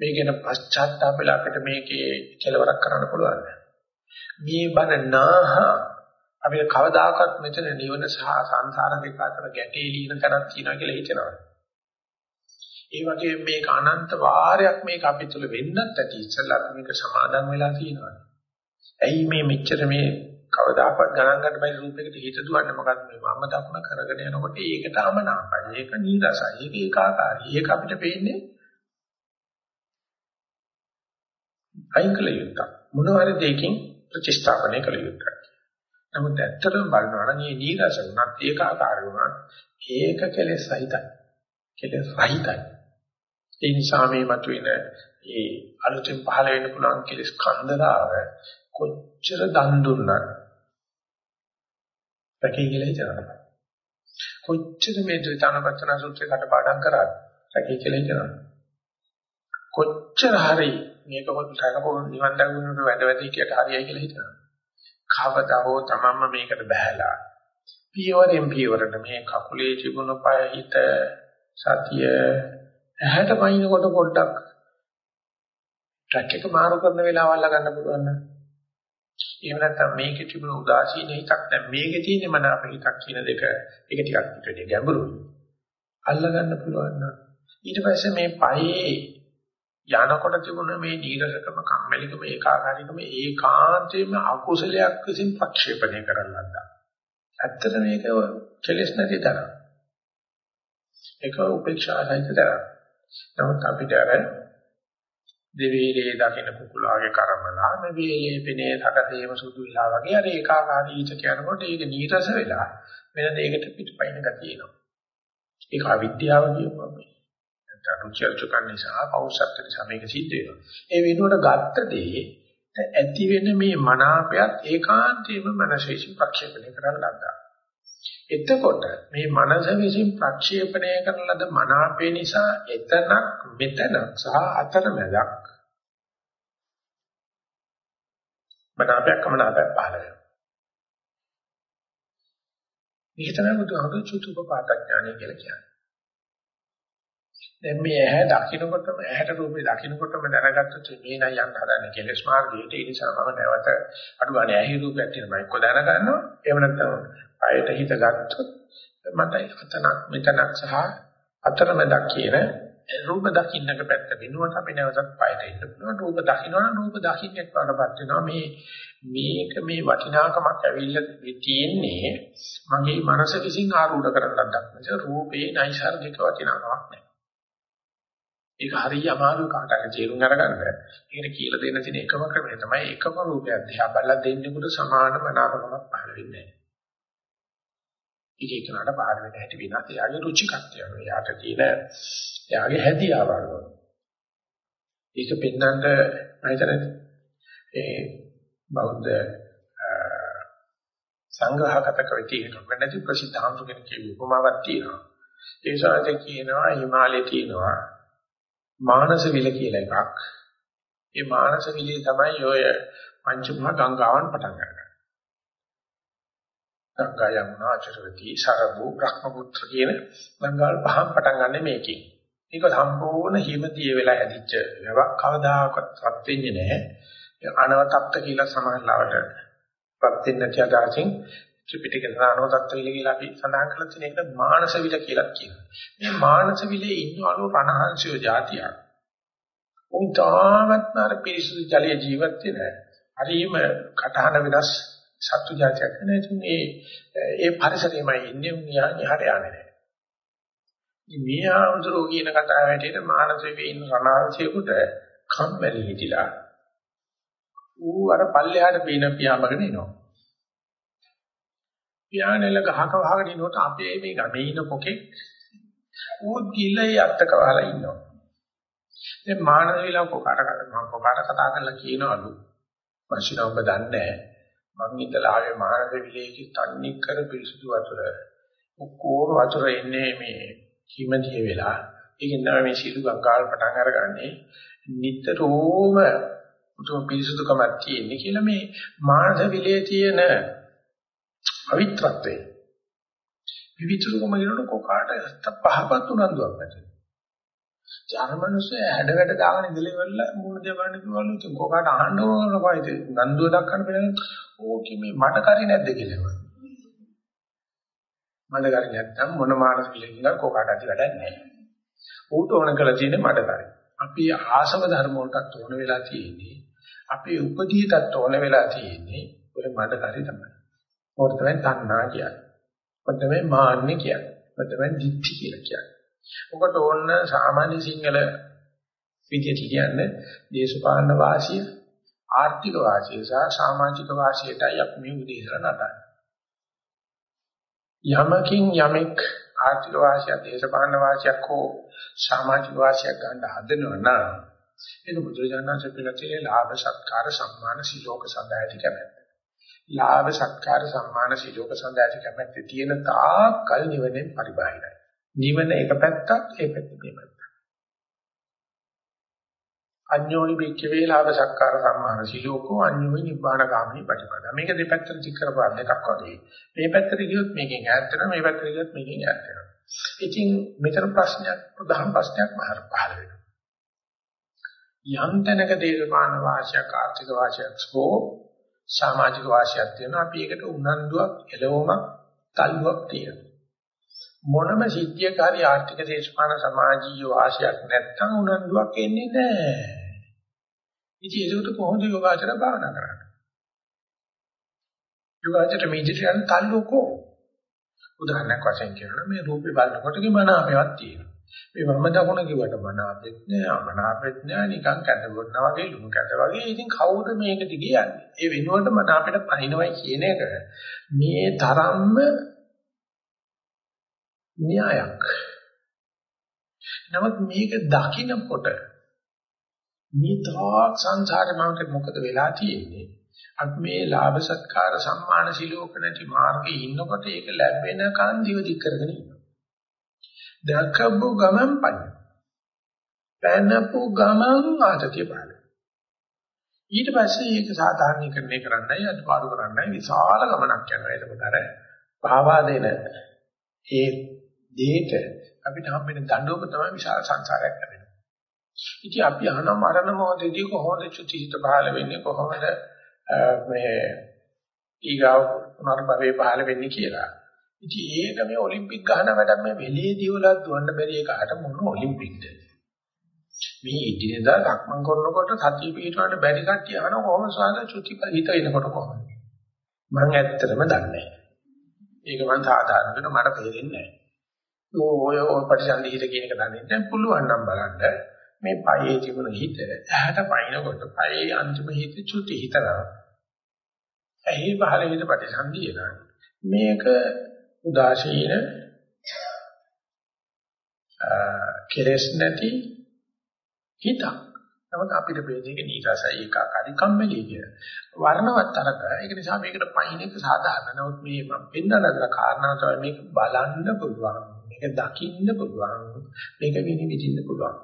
මේක ගැන පශ්චාත්තාපල අපිට මේකේ කෙලවරක් කරන්න පුළුවන්. මේ බන නාහ අපිට කවදාකවත් මෙතන නිවන සහ සංසාර දෙක අතර ගැටේ লীන කරක් තියෙනවා කියලා හිතනවා. ඒ වගේ මේක අනන්ත වාරයක් මේක අපි තුල වෙන්නත් ඇති ඉස්සල්ලා මේක සමාදන් වෙලා තියෙනවා. ඇයි මේ මෙච්චර මේ කවදාකවත් ගණන් ගන්න බැරි රූපයකට හිත දුවන්නේ මොකද්ද මේ වම්ම දකුණ කරගෙන යනකොට ඒකට අමනාපයි. ඒක නීරසයි. ඒක ඒකාකාරයි. ඒක අපිට පේන්නේ අයින් කළ යුත්තක්. මොනවාරි දෙයකින් ප්‍රතිස්ථාපනය කළ යුත්තක්. නමුත් ඇත්තටම බලනවා නම් මේ නීරස වුණත් ඒකාකාරී වුණත් ඒක කෙලෙස් සහිතයි. කෙලෙස් රහිතයි. ඒ නිසා මේ මතුවෙන ඒ අලුතෙන් පහළ වෙන්න පුළුවන් කෙලස් කන්දරාව කොච්චර දන් දුන්නත් රැකී කියලා හිතනවා. කොච්චර මේ ද්විතානපත්තන සූත්‍රේ කටපාඩම් කරාද රැකී කියලා හිතනවා. කොච්චර හරි මේක පොත් රැකපො නිවන් දඟුනට වැඩ වැඩ හිටියට හරියයි කියලා හිතනවා. කවදා හෝ තමන්ම මේකට බහැලා පියවරෙන් පියවරට මේ කකුලේ තිබුණ පය හිත සතිය ඇහැට පයින්නකොට පොඩ්ඩක් ට්‍රැක් එක මාරු කරන වෙලාවල් ගන්න පුළුවන් නම් එහෙම නැත්නම් මේකේ තිබුණ උදාසීන හිතක් දැන් මේකේ තියෙන මන අපේ හිතක් කියන දෙක ඒක ටිකක් පිටේ ගැඹුරුයි අල්ල ගන්න පුළුවන් නම් ඊට පස්සේ මේ පයේ යනකොට තිබුණ මේ නීරසකම කම්මැලිකම ඒකාකාරීකම ඒකාන්තයෙන්ම අකුසලයක් විසින් ප්‍රක්ෂේපණය කරන්න ලද්දා. ඇත්තට මේක කෙලෙස් නැති තරම්. ඒක උපේක්ෂා සහිත තරම්. නමුත් අපිට අර දෙවේලේ දකින්න කුකුලාගේ කර්මලා මේ වේලේ පෙනේ සකදේම සුදු වෙලා වගේ අර ඒකාකාරී හිත කියනකොට ඒක නීරස වෙලා වෙන දෙයකට පිටපයින් ගතිය එනවා. ඒක අවිද්‍යාව කියපුවා මේ. නැත්නම් රුචර්චකන් නිසා පෞසත්ත්ව නිසා මේක සිද්ධ වෙනවා. ඒ වෙනුවට ගත්ත දේ ඇති වෙන මේ මනාපයත් ඒකාන්තයෙන්ම මනසේසින් ප්‍රක්ෂේපණය කරන්න ලද්දා. එතකොට මේ මනස විසින් ප්‍රක්ෂේපණය කරන ලද මනාපේ නිසා එතනක් මෙතනක් සහ අතරමැදක් මනාපයක් කමනාපයක් පහළ වෙනවා. මේක තමයි බුදුහාමුදුරු චුතුපපාතඥානය කියලා කියන්නේ. දැන් මේ ඇහැ දකින්නකොටම ඇහැට රූපේ දකින්නකොටම දැනගත්තොත් මේ නයි යන්න හදන්නේ කෙලස් මාර්ගයට ඒ නිසා මම නැවත අඩුවනේ ඇහි රූපයක් තියෙනවා එක්ක දැනගන්නවා එහෙම නැත්නම් ආයත හිත ගත්තොත් මට අතනක් මෙතනක් සහ අතරමැදක් කියන රූප දකින්නක පැත්ත වෙනුවට අපි නැවතත් පායට ඉන්න පුළුවන් රූප දකින්නවනම් රූප දකින්නෙක් වඩපත් වෙනවා මේ මේක මේ වටිනාකමක් ඇවිල්ලා තියෙන්නේ මගේ මනස විසින් ආරූඪ කරගන්නක් නෙවෙයි රූපේ නයිසાર્ගික වටිනාකමක් නැහැ ඒක හරිය අමාරු කාට හරි තේරුම් අරගන්න. ඒකට කියලා දෙන්න තියෙන එකම ක්‍රමය තමයි එකම රූපයක් දිහා බලලා දෙන්නෙකුට සමාන මනාපකමක් පහළ වෙන්නේ නැහැ. ඒක එක්කනට පහළ වෙන හැටි වෙනත් එයාගේ රුචිකත්වය. එයාට තියෙන එයාගේ හැදියාව අනුව. ඒක පෙන්වන්නට මම හිතන්නේ ඒ බෞද්ධ සංග්‍රහකතක විදිහට වෙනදි ප්‍රසිද්ධ හඳු කෙනෙක් කියපු උපමාවක් තියෙනවා. ඒ සාරේ කියනවා හිමාලයේ තියෙනවා මානස විල කියලා එකක්. ඒ මානස විලේ තමයි ඔය පංචමහා ගංගාවන් පටන් ගන්නේ. ගංගා යමුනා චරවති සරබු බ්‍රහ්මපුත්‍ර කියන ගංගාවල් පහන් පටන් ගන්න මේකේ. මේක සම්පූර්ණ හිමතිය වෙලා ඇදිච්ච වැවක් කවදාකවත් රත් වෙන්නේ නැහැ. අනවතප්ත කියලා සමානලාවට රත් වෙන්නේ නැති අදහසින් ත්‍රිපිටකේ දානවතප්ත විල කියලා අපි සඳහන් කරලා තියෙන එක මානස විල කියලා කියනවා. මේ මානස විලේ ඉන්නවලු රණහංශය જાතියක්. උන් තාමත් අර පිරිසුදු ජලයේ ජීවත් වෙන හරිම කටහඬ වෙනස් සත්තු જાතියක් නේ. මේ ඒ පරිසරෙමයි ඉන්නේ මියා යහට යන්නේ නැහැ. මේ ආමතුරු කියන කතාව හැටියට මානසිකේ ඉන්න රණාංශයකට කම්මැලි හිටිලා ඌ අර පල්ලෙහාට පීන පියාඹගෙන එනවා. පියාණෙල ගහක වහගෙන ඉනකොට අපේ මේ ගමේ ඉන්න පොකේ ඌ ගිලයි අත්තක වහලා ඉන්නවා. දැන් මානව විලා කොකාට මම කොකාට කතා කරලා කියනවලු මං ඔබ දන්නේ මං ඉතලා ආවේ මානව විලේකි තන්නේ කර පිරිසුදු වතුර. ඔක්කොම වතුර එන්නේ මේ හිමදිය වෙලා. ඒකෙන් තමයි මේ සීළු ගංගාවල් පටන් අරගන්නේ. නිතරම උතුම් පිරිසුදුකමක් තියෙන්නේ කියලා මේ මානව විලේ තියෙන පවිත්‍රත්වය විවිධකම කියනකොට කොකාට පහපත් උනන්දුවක් නැති ජානමනුස්සය හැඩ වැඩ දාගෙන ඉඳලා ඉවරලා මූණ දිහා බලන්න කිව්වලු ඉතින් කොකාට අහන්න ඕන කොයිද නන්දුව දක්වන්න බැලන ඕකේ මේ මට කරි නැද්ද කියලා. මට කරි නැත්නම් මොන මානස පිළිගන්න කොකාට ඇති වැඩක් නැහැ. ඌට ඕන කරලා තියෙන්නේ මට කරි. අපි ආසව ධර්ම වලටත් ඕන වෙලා තියෙන්නේ. අපි උපදීටත් ඕන වෙලා තියෙන්නේ ඔය මට කරි තමයි. ඕක තමයි තණ්හා කියන්නේ. ඔක තමයි මාන්නේ කියන්නේ. ඔක තමයි දික්ටි කියලා කියන්නේ. ඔකට ඕන සාමාන්‍ය සිංහල විදියට කියන්නේ දේශපාලන වාසිය, ආර්ථික වාසිය සහ සමාජික වාසියටයි අපි මේ උදේසර නටන්නේ. යමකින් යමෙක් ආර්ථික වාසිය, දේශපාලන වාසියක් හෝ සමාජික වාසියක් ගන්න හදනවා නම් ඒක බුදුරජාණන් පිළිතුරේ ලාභ සත්කාර සම්මාන සිලෝක සඳහාටි කැමැත්ත. ලාභ සත්කාර සම්මාන සිලෝක සඳහාටි කැමැත්ත තියෙන තාක් කල් නිවෙන්නේ පරිබාහිරයි. නිවන එක පැත්තක් ඒ පැත්ත මේ පැත්ත. අඤ්ඤෝනි බික්ක වේලාව සක්කාර සම්මාන සිලෝකෝ අඤ්ඤෝනි නිබ්බාන ගාමිනී ප්‍රතිපදා. මේක දෙපැත්තට චික් කරපුවා දෙකක් වගේ. මේ පැත්තට ගියොත් මේකෙන් ඈත් වෙනවා මේ පැත්තට ගියොත් මේකෙන් ඈත් වෙනවා. ඉතින් මෙතන ප්‍රශ්නයක් ප්‍රධාන ප්‍රශ්නයක් මහර පහළ වෙනවා. යම් තැනක දේශපාලන වාසියක් ආර්ථික වාසියක් හෝ සමාජික වාසියක් තියෙනවා අපි ඒකට උනන්දුවක් එළවමක් තල්ලුවක් තියෙනවා. මොනම සිද්ධියක හරි ආර්ථික දේශපාලන සමාජීය වාසියක් නැත්නම් උනන්දුවක් එන්නේ නැහැ. ඉතින් ඒකට කොහොමද යෝගාචර භාවනා කරන්නේ? යෝගාචර මේජිටයන් තල්ලුකෝ. උදාහරණයක් වශයෙන් කියනවා මේ රූපේ බලනකොට කිමනාපයක් තියෙනවා. මේ වම දකුණ කිව්වට මනාපෙත් නෑ අමනාපෙත් නෑ නිකන් කැඳවන්නා වගේ ලුණු කැඳ වගේ. ඉතින් කවුද මේක දිගේ යන්නේ? ඒ වෙනුවට මනාපෙට පහිනවයි කියන එක මේ තරම්ම න්‍යායක්. නමුත් මේක දකින්නකොට මේ තාක් සංසාරේ මමට මොකද වෙලා තියෙන්නේ? අපි මේ ලාභ සත්කාර සම්මාන සිලෝක නැති මාර්ගයේ ඉන්නකොට ඒක ලැබෙනකන් දිවදික් කරගෙන ඉන්නවා. දැකපු ගමන් පන්න. පැනපු ගමන් ආතතිය බලන. ඊට පස්සේ ඒක සාධාරණීකරණය කරන්නයි අනුපාඩු කරන්නයි විශාල ගමනක් යනවා. එතකොට අර භාවා දෙන ඒ දෙයට අපිට හම්බෙන දඬුවම තමයි විශාල සංසාරයක් ලැබෙන්නේ. ඉතින් අපි අහන මරණ මොහොතේදී කොහොමද චුතිහිත පහළ වෙන්නේ කොහොමද මේ ඊගාව පුනර්භවයේ පහළ වෙන්නේ කියලා. ඉතින් ඒක මේ ඔලිම්පික් ගහන වැඩක් මේ වෙලේදී වල දුවන්න බැරි එකට මොන ඔලිම්පික්ද? මේ ඉදිරියදා ලක්මන් කරනකොට සතිය පිටවන්න බැරි කට්ටිය අහන කොහොමද සාද චුතිප හිත එනකොට කොහොමද? මම ඇත්තටම දන්නේ නැහැ. ඒක මම සාධාරණට මට තේරෙන්නේ නැහැ. ඔය ඔය පරිසන්දි හිත කියන එක දන්නේ නැහැ. පුළුවන් නම් බලන්න මේ පයේ තිබුණ හිත ඇහැට පයින්නකොට පයේ අන්තිම හිත චුති හිතනවා. ඇහි පහළ හිත ප්‍රතිසන්දිය නෑ. මේක උදාසීන කෙලස් නැති හිතක්. නමුත් අපිට මේක නීරසයි ඒකාකාරී කම්මැලි කිය. වර්ණවත් තරක. ඒක නිසා මේකට පයින් එක සාධාරණ. නමුත් මේ මම පෙන්නන කාරණා තමයි මේක බලන්න පුළුවන්. මේක දකින්න පුළුවන්. මේක විනිවිදින්න පුළුවන්.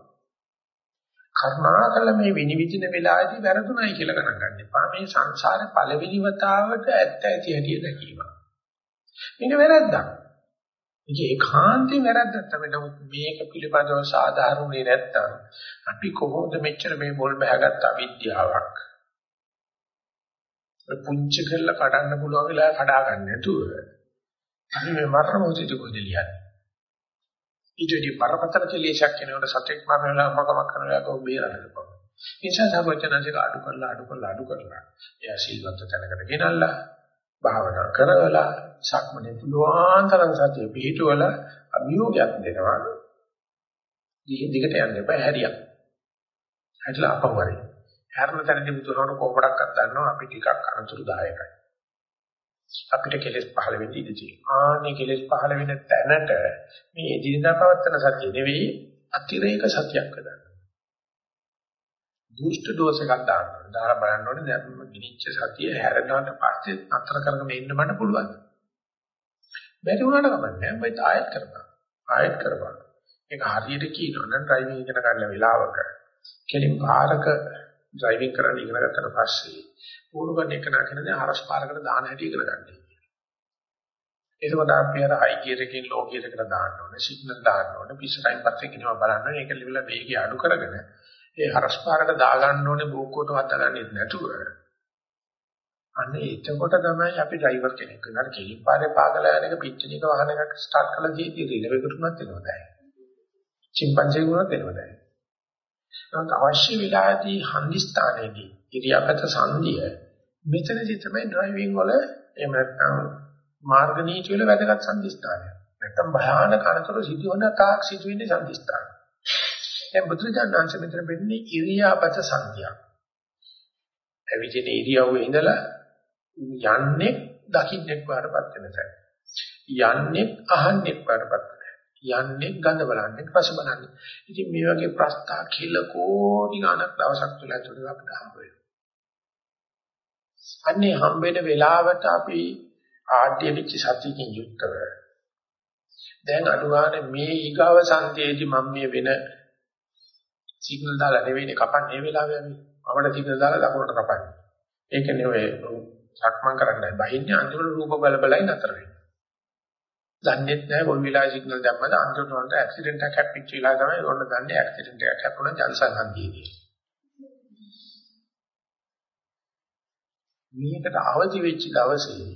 කර්මාකල මේ විනිවිදින වෙලාවේදී වැරදුණයි කියලා ගණන් ගන්න එපා. මේ සංසාරේ පළවෙනි වතාවට ඇත්ත ඇති හැටි දැකීම. මේක වැරද්දක්. මේක ඒකාන්තයෙන් වැරද්දක් තමයි. නමුත් මේක පිළිබඳව සාධාරණුනේ නැත්තම් අපි කොහොමද මෙච්චර මේ බොල් බහගත්ත අවිද්‍යාවක් පුංචි කරලා කඩන්න පුළුවන් වෙලාව කඩා ගන්න නැතුව අපි මේ මරණ මොහොතේ කොහෙද ලියන්නේ? ඊටදී පරපතර කෙලෙසක් කෙනෙකුට සත්‍යක් මරණලා මොකමක් කරනවා කෝ බේරන්න පුළුවන්. ඒ නිසා සර්වඥාන්සේ අඩු කරලා අඩු කරලා අඩු කරලා එයා සිල්වත් තැනකට ගෙනල්ලා භාවනා කරවලා සක්මනේ පුළුවන් තරම් සතිය පිහිටුවල අභියෝගයක් දෙනවා. දිගින් දිගට යන්න එපා හැරියක්. හැදලා අපවරේ. හැරෙන තැනදී බුදුරණ කොහොමඩක්වත් දන්නවා අපි ටිකක් අනතුරුදායකයි. අපිට කෙලෙස් පහළ වෙන්න ඉඩ තියෙනවා. ආනේ කෙලෙස් පහළ වෙන තැනට මේ එදිනදා පවත්තන සතිය නෙවෙයි අතිරේක සතියක් හදන්න. දුෂ්ට දෝෂ එකක් දාන්න. දාලා බලන්න ඕනේ දැන් ගිනිච්ච සතිය හැරෙනාට පස්සේ අතර කරගෙන ඉන්න මට පුළුවන්. බැරි වුණාට කමන්නේ නැහැ. මම ආයෙත් කරපන්. ආයෙත් කරපන්. ඒක හරියට කියනවා නම් ඩ්‍රයිවිං ඉගෙන ගන්න වෙලාවක කෙලින් පාරක ඩ්‍රයිවිං කරන්න ඉගෙන ගත්තට පස්සේ පුහුණු කරන එක නැකනේ හරස් පාරකට දාන හැටි ඉගෙන ගන්න. ඒකම අපි අර හයි ගියර් එකකින් ලෝ ගියර් එකට දාන්න ඕනේ, සිග්නල් දාන්න ඕනේ, පිස්සටයින් පස්සේ කිනව බලන්න ඕනේ. ඒක ලිවල වේගය අඩු කරගෙන ඒ හරස් පාරකට දා ගන්න ඕනේ බෝක්කුවට වත්තගන්නේ නැතුව. අන්න එතකොට තමයි අපි ඩ්‍රයිවර් කෙනෙක් වෙනවා. කෙලින් පාරේ පාගලා යන එක පිච්චිනික වාහන එකක් ස්ටාර්ට් කරලා දීදී රිලෙවෙකට උනත් එනවා දැන්. චිම්පන්සි වුණත් එනවා දැන්. නමුත් අවශ්‍ය වෙලාවදී හන්දිස්ථානයේදී ඉරියාපත සංදිය මෙතනදී තමයි ඩ්‍රයිවිං වල එහෙම නැත්නම් මාර්ග නීති වල වැදගත් සංදිස්ථානය. නැත්නම් භයානක අනතුරු සිදුවන තාක් සිදුවෙන්නේ සංදිස්ථාන. දැන් බුදුරජාණන් මෙතන වෙන්නේ ඉරියාපත සංදිය. ඇවිදින ඉරියව්වේ ඉඳලා යන්නේ දකින්නෙක් වඩපත් වෙන තැන. යන්නේ අහන්නෙක් වඩපත් යන්නේ ගඳ බලන්නේ රස බලන්නේ. ඉතින් මේ වගේ ප්‍රස්තා කිල කෝටි ගණක් දවසක් තුල ඇතුළත අපිට හම්බ වෙනවා. අන්නේ හම්බ වෙන වෙලාවට අපි ආද්‍ය වෙච්ච සතියකින් යුක්තව දැන් අඩුවානේ මේ ඊගාව සංතේදී මම මේ වෙන සිග්නල් දාලා නෙවෙයිනේ කපන්නේ මේ වෙලාවේ අපි. අපිට සිග්නල් දාලා දකුණට කපන්නේ. ඒකනේ ඔය සක්මන් කරන්නයි බහින්නේ අන්තිමට රූප බල බලයි නතර වෙන්නේ. දන්නේ නැහැ කොයි වෙලාවෙ සිග්නල් දැම්මද අන්තිමට ඇක්සිඩන්ට් එකක් හැප්පිච්ච වෙලාව තමයි ඔන්න දන්නේ ඇක්සිඩන්ට් එකක් හැප්පුණා ජනසන් හන්දියේදී. මේකට අවදි වෙච්ච දවසේ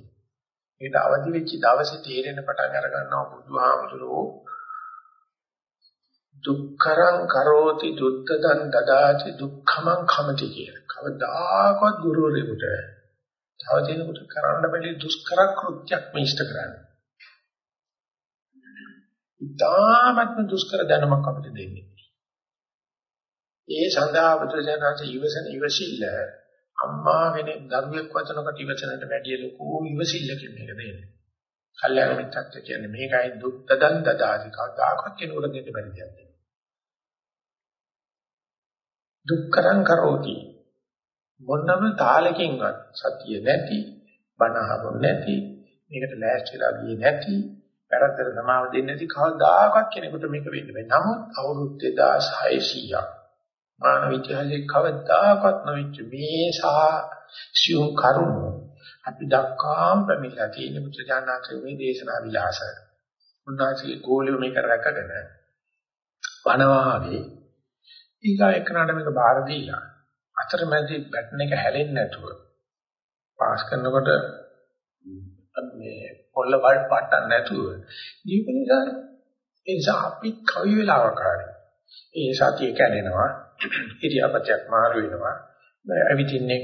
මේකට අවදි වෙච්ච දවසේ තේරෙන පටන් අර ගන්නවා බුදුහාමුදුරුවෝ දුක්ඛරං කරෝති දුත්තදන් දදාති දුක්ඛමං කමති කියලා. කවදාකවත් ගුරුවරයෙකුට තව දිනකට කරන්න බැරි දුෂ්කර කෘත්‍යයක් මේෂ්ඨ කරන්නේ. ඉතාමත්ම දුෂ්කර දැනුමක් අපිට දෙන්නේ. ඒ සඳහා බුදුසසුනාට ඉවසන ඉවසිල්ල අම්මා කෙනෙක් දරුවෙක් වචනකට ඉවසනට වැඩිය ලොකු ඉවසිල්ලකින් මේක දෙන්නේ. කල්යාණ මිත්‍රත්ව කියන්නේ මේකයි දුක් දදන් දදාදි කවදාකවත් කෙනෙකුට දෙන්න බැරි දෙයක්. දුක්කරං කරෝති මොනම තාලකින්වත් සතිය නැති බනහම නැති මේකට ලෑස්තිලා ගියේ නැති වැරද්දට සමාව දෙන්නේ නැති කවදාකවත් කෙනෙකුට මේක වෙන්න බෑ. නමුත් අවුරුදු 2600ක් මානව ඉතිහාසයේ කවදාකවත් නොවිච්ච මේ සහ සියුම් කරුණු අපි දක්වාම පැමිණලා තියෙන බුදුජානනාථගේ මේ දේශනා විලාසය. උන්වහන්සේ ගෝලිය මේක රැකගෙන වනවාගේ ඊගා එකනට මේක බාර දීලා අතරමැදි බැටන් එක හැලෙන්නේ නැතුව පාස් කරනකොට මේ පොල්ල වල් පාටක් නැතුව. දීපනිසා ඒ නිසා අපි කවි වෙලාවක හරි ඒ සතිය කැඩෙනවා ඉරියාපතක් මාරු වෙනවා අවිතින්නේ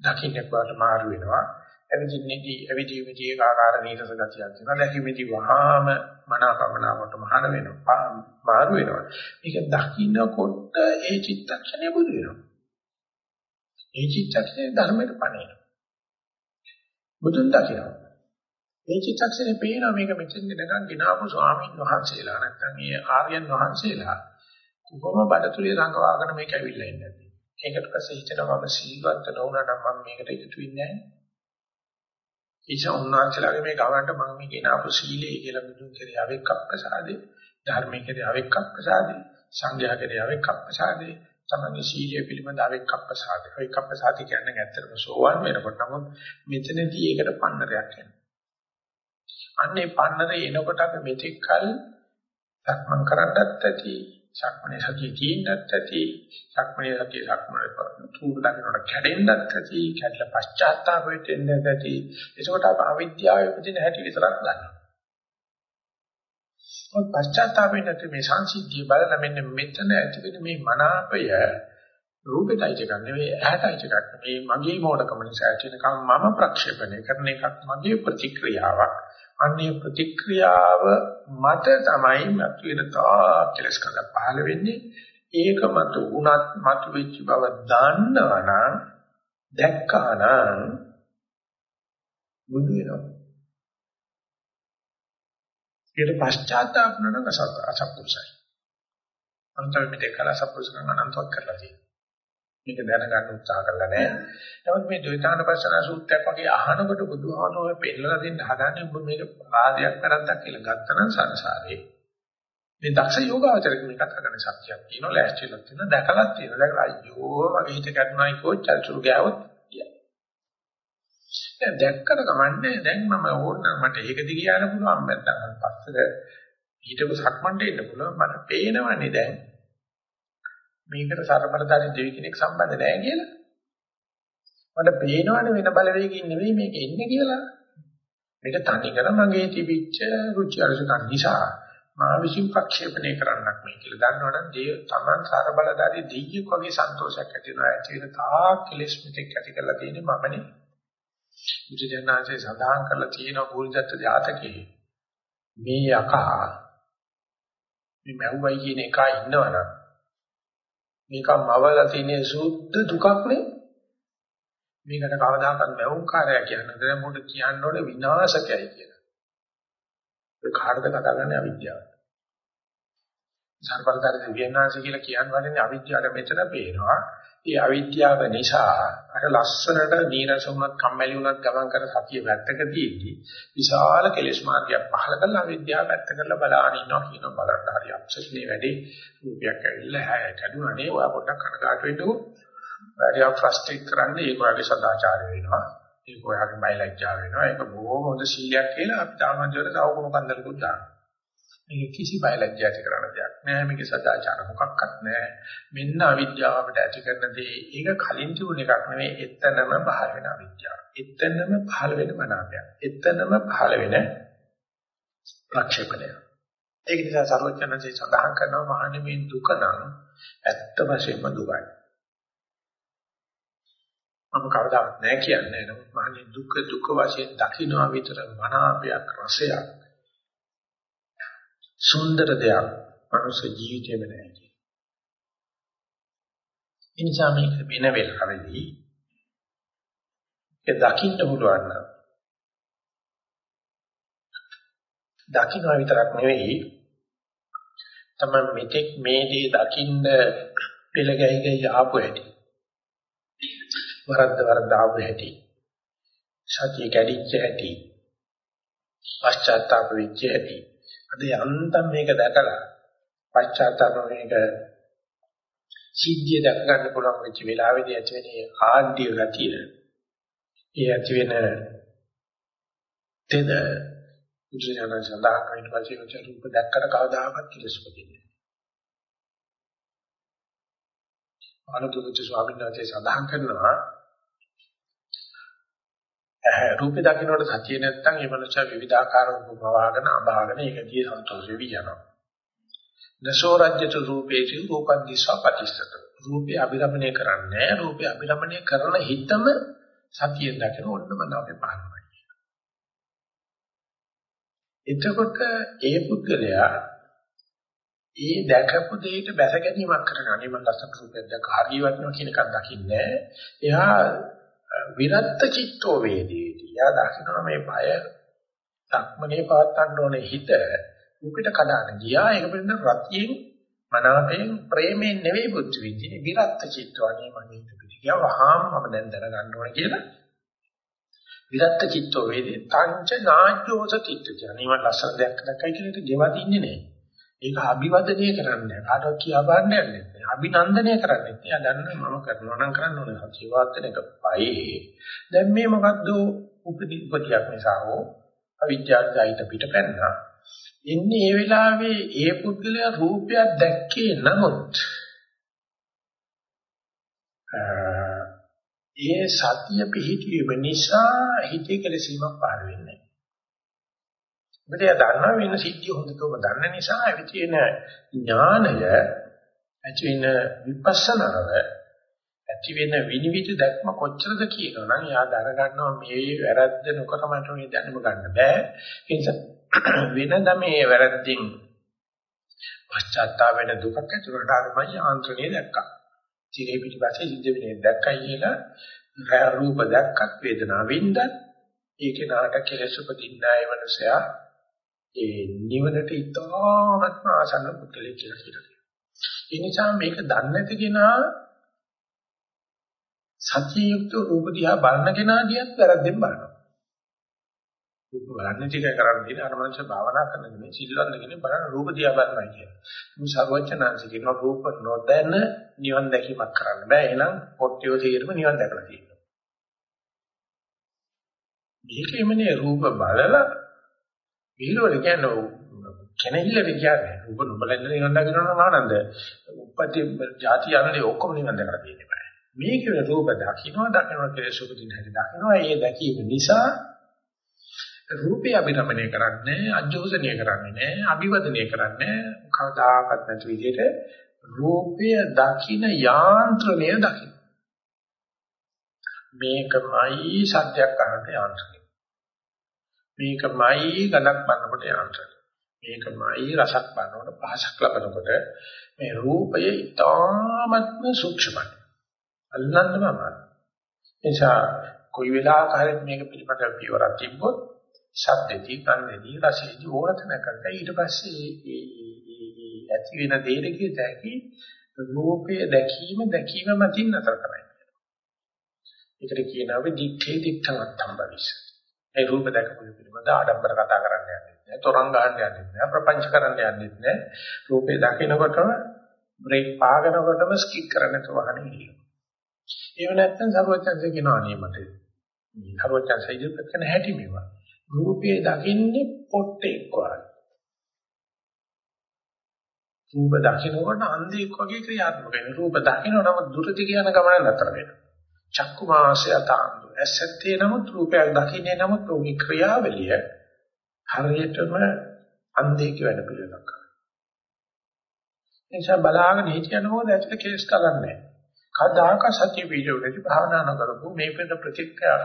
දකින්න කොට මාරු වෙනවා එවිදින්නේදී එවිදීමේදී ආකාර නීරස ගතියක් තියෙනවා දැකීමේදී වහාම මනාපමනාවට මහාන වෙනවා මාරු වෙනවා. මේක දකින්නකොට ඒ චිත්තක්ෂණය බුදු වෙනවා. ඒ චිත්තක්ෂණය ධර්මයට පණිනවා බුදුන් දකිනවා. මේ චිත්තක්ෂණේ පේනවා මේක මෙතෙන් නිකන් ගినాපු ස්වාමීන් වහන්සේලා නැත්නම් මේ ආර්යයන් වහන්සේලා කොහොම බඩතුලේ රඟවාගෙන මේක ඇවිල්ලා ඉන්නේ නැති. ඒකට පස්සේ හිතනවා මම සීලවත් නොවුනනම් මම මේකට එකතු වෙන්නේ නැහැ. ඉතින් උන්වහන්සේලාගේ මේ ගමනට මම මේ කියන අපු සීලය කියලා බුදුන් කෙරේ අවෙක් අප්‍රසාදේ ධර්මයේ කෙරේ අවෙක් අප්‍රසාදේ සංඝයා කෙරේ අවෙක් අප්‍රසාදේ තමයි සීලය පිළිබඳ අවෙක් අප්‍රසාදේ අවෙක් අප්‍රසාදේ කියන්නේ ඇත්තටම සෝවන් වෙනකොට නමුත් මෙතනදී ඒකට පන්නරයක් එනවා අන්නේ පන්නරේ එනකොට අපි මෙතෙක් කල සක්මන් කරන්නත් ඇති සක්මනේ සතිය තියෙන්නත් ඇති සක්මනේ සතිය සක්මනේ තුරු දකින්නට කැඩෙන්නත් ඇති කැඩලා පශ්චාත්තාප වෙන්න ඇති. ඒකට අප අවිද්‍යාවේ උපදින හැටි විතරක් ගන්නවා ඔය පශ්චාත්තාපේ නැති මේ සංසිද්ධිය බලන මෙන්න මෙතන ඇති වෙන මේ මනාපය රූපෙටයි එකක් නෙවෙයි ඇහැටයි එකක් නෙවෙයි. මගේ මෝඩකම නිසා ඇති වෙනකම් මම ප්‍රක්ෂේපණය කරන එකක් මගේ ප්‍රතික්‍රියාවක්. අන්නේ ප්‍රතික්‍රියාව මත තමයි මතුවෙන තා කෙලස් කඳ පහළ වෙන්නේ. ඒක මත උනත් මතු වෙච්ච බව දන්නවනම් දැක්කානම් බුදු වෙනවා. ඊට පශ්චාත්තාප කරන අසත්පුරුසයි අන්තර මෙතේ කලා සත්පුරුෂකම් අනන්තවත් කරලා තියෙනවා. මේක දැනගන්න උත්සාහ කරලා නැහැ. නමුත් මේ ද්වේතානපස්සන සූත්‍රයක් වගේ අහනකොට බුදුහාමෝ පෙන්නලා දෙන්න හදන්නේ ඔබ මේක ආදයක් කරද්දක් කියලා ගත්තනම් සංසාරේ. මේ දක්ෂ යෝගාවචරක මේ කතා කරන සත්‍යයක් තියෙනවා, ලෑස්තිලක් තියෙනවා, දැකලක් තියෙනවා. දැකලා අයියෝ මගේ හිත කැඩුනායි කොච්චර චුරු ගෑවොත් දැන් දැක්කට කමන්නේ දැන් මම ඕන මට ඒක දිග යන්න පුළුවන් නැත්නම් පස්සට ඊටක සක්මන්ට එන්න පුළුවන් මට පේනවනේ දැන් මේකට සරබලදාරි දෙවි කෙනෙක් සම්බන්ධ නැහැ කියලා. මට පේනවනේ වෙන බලවේගකින් නෙවෙයි මේක එන්නේ කියලා. මේක තනිකර මගේ තිබිච්ච රුචි අරුචිකන් නිසා මා විසින් ප්‍රක්ෂේපණය කරන්නක් මේ කියලා දන්නවනම් දේව තමන් සරබලදාරි දෙයියෙක් වගේ සන්තෝෂයක් ඇති වෙනවා. ඇති වෙන තා කෙලෙස් මෙතෙක් ඇති කරලා තියෙන්නේ මමනේ. බුදුජානනාංශය සඳහන් කරලා තියෙන බුද්ධත්ව ජාතකයේ මේ යකා මේ මැව්වයි කියන එක ඉන්නවනම් මේක මවලා තියෙන සුද්ධ දුකක් නේ. මේකට කවදාකවත් බැවුම්කාරය කියන්නේ නැහැ මොකද කියන්න ඕනේ විනාශකයයි කියලා. ඒ කාටද කතා කරන්නේ අවිද්‍යාව. සර්වල්තර දෙවියන්වහන්සේ කියලා කියන්නේ අවිද්‍යාවට මෙතන පේනවා. ඒ අවිද්‍යාව නිසා අර ලස්සනට නීරස වුණත් කම්මැලි වුණත් ගමන් කර සතිය වැත්තක තියෙද්දී විශාල කෙලෙස් මාර්ගයක් පහළ කරලා අවිද්‍යාව වැත්ත කරලා බලාගෙන ඉන්නවා කියන බලන්න හරි අප්සෙට්නේ වැඩි රූපයක් ඇවිල්ලා හැය කැඩුනා නේ ඔයා පොඩ්ඩක් කනගාටු වෙන්නකො වැඩිව ෆ්‍රස්ට්‍රේට් කරන්නේ ඒක වගේ සදාචාරය වෙනවා. ඒක ඔයාගේ බයලජ්ජා වෙනවා. ඒක බොහොම හොඳ සීලයක් කියලා අපි තාමන්ජවල සවුකුණු කන්දලකුත් දානවා. මේක කිසි බයලජ්ජා ඇති කරන දෙයක් නෑ. මේක සදාචාර මොකක්වත් නෑ. මෙන්න අවිද්‍යාව අපිට ඇති කරන දේ ඒක කලින් තිබුණ එකක් නෙවෙයි එතනම පහළ වෙන අවිද්‍යාව. එතනම පහළ වෙන මනාපයක් එතනම පහළ වෙන ප්‍රක්ෂේපණය. ඒක නිසා සර්වඥාන්සේ සඳහන් කරනවා මහණෙනි මේ දුක නම් ඇත්ත වශයෙන්ම දුකයි. මම කවදාවත් නෑ කියන්නේ. නමුත් මහණෙනි දුක දුක වශයෙන් දකින්නවා විතර මනාපයක් රසයක් සුන්දර දෙයක් මනුෂ්‍ය ජීවිතේම නැහැ කියන්නේ. ඒ නිසා මේක වෙන වෙලාවෙදී ඒ දකින්න පුළුවන් නම් දකින්න විතරක් නෙවෙයි තමයි මෙතෙක් මේ දේ දකින්න පෙළ ගැහි ගැහි ආපු හැටි. වරද්ද වරද්ද ආපු හැටි. සතිය කැඩිච්ච හැටි. පශ්චාත්තාප වෙච්ච හැටි. අද යන්තම් මේක දැකලා පශ්චාත්තාප මේක සිද්ධිය දැක ගන්න පුළුවන් වෙච්ච වෙලාවේදී ඇති වෙන ආඩ්‍ය ගතිය. ඒ ඇති වෙන තෙද බුදුසසුන සඳහන් කරන පස්සේ උච රූප දැක්කට කවදාකවත් කිලස් උපදින්නේ නැහැ. ආනන්දමුච්ච ස්වාමීන් වහන්සේ සඳහන් කරනවා රූපේ දකින්නට සතිය නැත්නම් ඒ මනුෂ්‍ය විවිධාකාර රූප වවාගෙන අභාගෙන ඒකදී සන්තෝෂ වෙවි යනවා. නසෝ රජ්‍යතු රූපේති රූපං දිස්වා පටිස්සත. රූපේ අභිරමණය කරන්නේ රූපේ අභිරමණය කරන හිතම සතියෙන් දකින ඕනම නාමේ පහළමයි. එතකොට ඒ පුද්ගලයා ඒ දැකපු දෙයට බැස ගැනීමක් කරන අනේ මම ලස්සන රූපයක් දැක්ක හරිය වටනවා කියන එකක් දකින්නේ එයා විරත්ත චිත්තෝ වේදේති. එයා දකිනවා මේ බය. සක්මනේ පවත්තන්න ඕනේ හිත. උපිට කඩාන ගියා. ඒක පිළිබඳ රතියෙන් මනාපයෙන් ප්‍රේමයෙන් නෙවෙයි බුද්ධ විදිනේ විරත්ත චිත්තෝ අනේ මගේ හිත පිට ගියා. වහාම මම දැන් දැනගන්න ඕනේ කියලා. විරත්ත චිත්තෝ වේදේ. තංච නාජ්ජෝස චිත්ත කියන්නේ. මම ලස්සන දෙයක් දැක්කයි කියලා ඒක ගෙවදින්නේ නැහැ. ඒක අභිවදනය කරන්නේ කාටවත් කියා බාන්න යන්නේ නැහැ. අභිනන්දනය කරන්නේ. එයා දන්නේ මම කරනවා නම් කරන්න ඕනේ. ජීවත් වෙන එක පයි. දැන් මේ මොකද්ද උපදී උපතියක් නිසා හෝ අවිජ්ජාසයිත පිටපැන්නා. ඉන්නේ ඒ වෙලාවේ ඒ පුද්ගලයා රූපයක් දැක්කේ නමුත් ඒ සතිය පිහිටීම නිසා හිතේ කෙලසීමක් පහළ වෙන්නේ නැහැ. මොකද එයා දන්නා වෙන සිද්ධිය හොඳටම දන්න නිසා ඇවිත් වෙන ඥානය ඇති වෙන විපස්සනාව ඇති වෙන විනිවිද දැක්ම කොච්චරද කියනවනම් එයා දර ගන්නවා මේ වැරද්ද නොකරමට මේ දැනුම ගන්න බෑ. ඒ නිසා වෙනද මේ වැරද්දින් පශ්චාත්තාප වෙන දුකක් ඇතිවට අරමයි ආන්ත්‍රණය දැක්කා. තිරේ පිටිපස්සේ සිද්ධ වෙන්නේ දැක්කයි කියලා රූප දැක්කත් වේදනාව වින්දත් ඒකේ නාට කෙලෙස් උපදින්නයි මනසයා ඒ නිවනට ඉතාමත්ම ආසන්න පුද්ගලයෙක් කියලා කියනවා. ඒ නිසා මේක දන්නේ නැති කෙනා සත්‍යයුක්ත රූප දිහා බලන කෙනා දිහත් වැරද්දෙන් බලනවා. රූප බලන්නේ ටික කරන්නේ තියෙන අර මනුෂ්‍ය භාවනා කරන කෙනෙක් සිල්වන්ත කෙනෙක් බලන රූප දිහා බලනවා කියන්නේ. මේ සර්වඥාන්සේ කියන රූප නොදැන නිවන් දැකීමක් කරන්න බෑ. එහෙනම් පොට්ටියෝ තීරම නිවන් දැකලා තියෙනවා. මේකෙමනේ රූප බලලා විහිළුවල කියන්නේ කෙනෙහිල්ල කියන්නේ. රූප නොබලෙන් නිවන් දකින්න නම් ආනන්ද. උපති ಜಾති යන්නේ ඔක්කොම නිවන් දැකලා තියෙන්නේ බෑ. මේකේ රූප දකින්න දකින්න කෙලෙස් උපදින හැටි දකින්න ඒ දැකීම නිසා රූපය අභිරමණය කරන්නේ අජෝසනය කරන්නේ නැහැ අභිවදනය කරන්නේ කවදාකවත් නැති විදිහට රූපය දකින්න යාන්ත්‍රණය දකින්න. මේකමයි සත්‍යයක් අහන්න යාන්ත්‍රණය. මේකමයි ගණක් බලනකොට යාන්ත්‍රණය මේකමයි රසක් බලනකොට පහසක් ලබනකොට මේ රූපය ඊටාත්ම සූක්ෂමයි අල්ලන්නම අමාරුයි එනිසා කොයි වෙලාවක හරි මේක පිළිපද පියවරක් තිබ්බොත් ශබ්දෙදී, ගන්ධෙදී, රසෙදී ඕන තැනකට ඊට පස්සේ ඒ ඇති වෙන දේරකේ දැකි රූපය දැකීම දැකීම මතින් නතර කරයි. ඒකට කියනවා විදිත්තේ දිත්තමත්තම් භවිෂ. ඒ රූප දැකපු පිළිබඳ ආඩම්බර කතා කරන්න යන්නේ නැහැ. තරංග ගන්න යන්නේ නැහැ. ප්‍රපංච කරන්න යන්නේ නැහැ. රූපේ දකිනකොටම බ්‍රේක් පාගනකොටම ස්කිප් කරන්න තවහනේ ඉන්නවා. ඒව නැත්තම් සර්වඥන්සේ කියනවා නේ මට. මේ සර්වඥන්සේ ඉදිරිපත් කරන හැටි මේවා. රූපේ දකින්නේ පොට්ටෙක් වගේ. රූප දකින්නකොට අන්ධෙක් වගේ ක්‍රියාත්මක වෙන. රූප දකින්න නම් දුරදි කියන ගමන නතර වෙනවා. චක්කු මාසය තාන්දු. ඇසත්තේ නමුත් රූපයක් දකින්නේ නමුත් ඔහුගේ ක්‍රියාවලිය හරියටම අන්ධෙක් වැඩ පිළිවෙලක් කරනවා. එනිසා බලාගෙන හිටියන මොකද ඇත්තට කේස් කරන්නේ. කවදාක සත්‍ය වීඩියෝවලදී භාවනා නොකරපු මේ පිට ප්‍රතික්‍රියා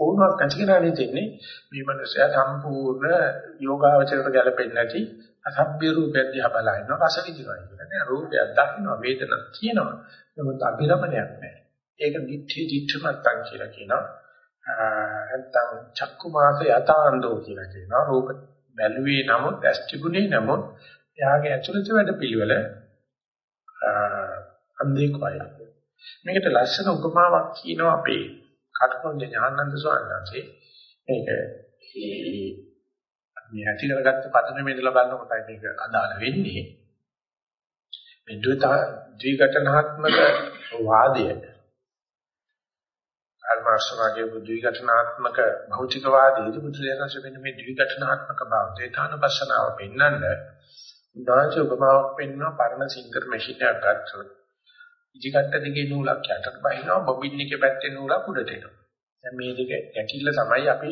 ඕනක් නැති කෙනානේ දෙන්නේ මේ මනුස්සයා සම්පූර්ණ යෝගාවචරයට ගැලපෙන්නේ නැති අසභ්‍ය රූපයක් දිහා බලනවා රස විඳිනවා කියන්නේ නෑ රූපයක් දකින්න වේදනක් තියෙනවා නමුත් අභිරමණයක් නෑ ඒක දිඨි දිඨමත්තන් කියලා කියනවා නැත්නම් චක්කු මාස යතාන්දෝ කියලා කියනවා රූප බැලුවේ නමුත් ඇස්තිගුණේ නමුත් එයාගේ ඇතුළත වැඩ පිළිවෙල අන්ධෙක් වගේ. මේකට ලස්සන උපමාවක් කියනවා අපේ කටුකොණ්ඩේ ඥානන්ද ස්වාමීන් වහන්සේ. මේක මේ ඇති කරගත්ත පදනමේ ඉඳලා බලනකොට මේක අදාළ වෙන්නේ මේ ද්විඝටනාත්මක වාදය කර්මාශ්‍රමයේ ද්විඝටනාත්මක භෞතිකවාදයේ බුදුරජාණන් වෙන මේ ද්විඝටනාත්මක බව දේතානුපස්සනාව පෙන්වන්න. උදාහරණ උපමාවක් පෙන්වන පරණ සිංගර් මැෂින් එකක් ගත්තොත්. ඉදිකට දිගේ නූලක් යටට බහිනවා බොබින් එකේ පැත්තේ නූලක් උඩට එනවා. දැන් මේ දෙක ඇකිල්ල තමයි අපි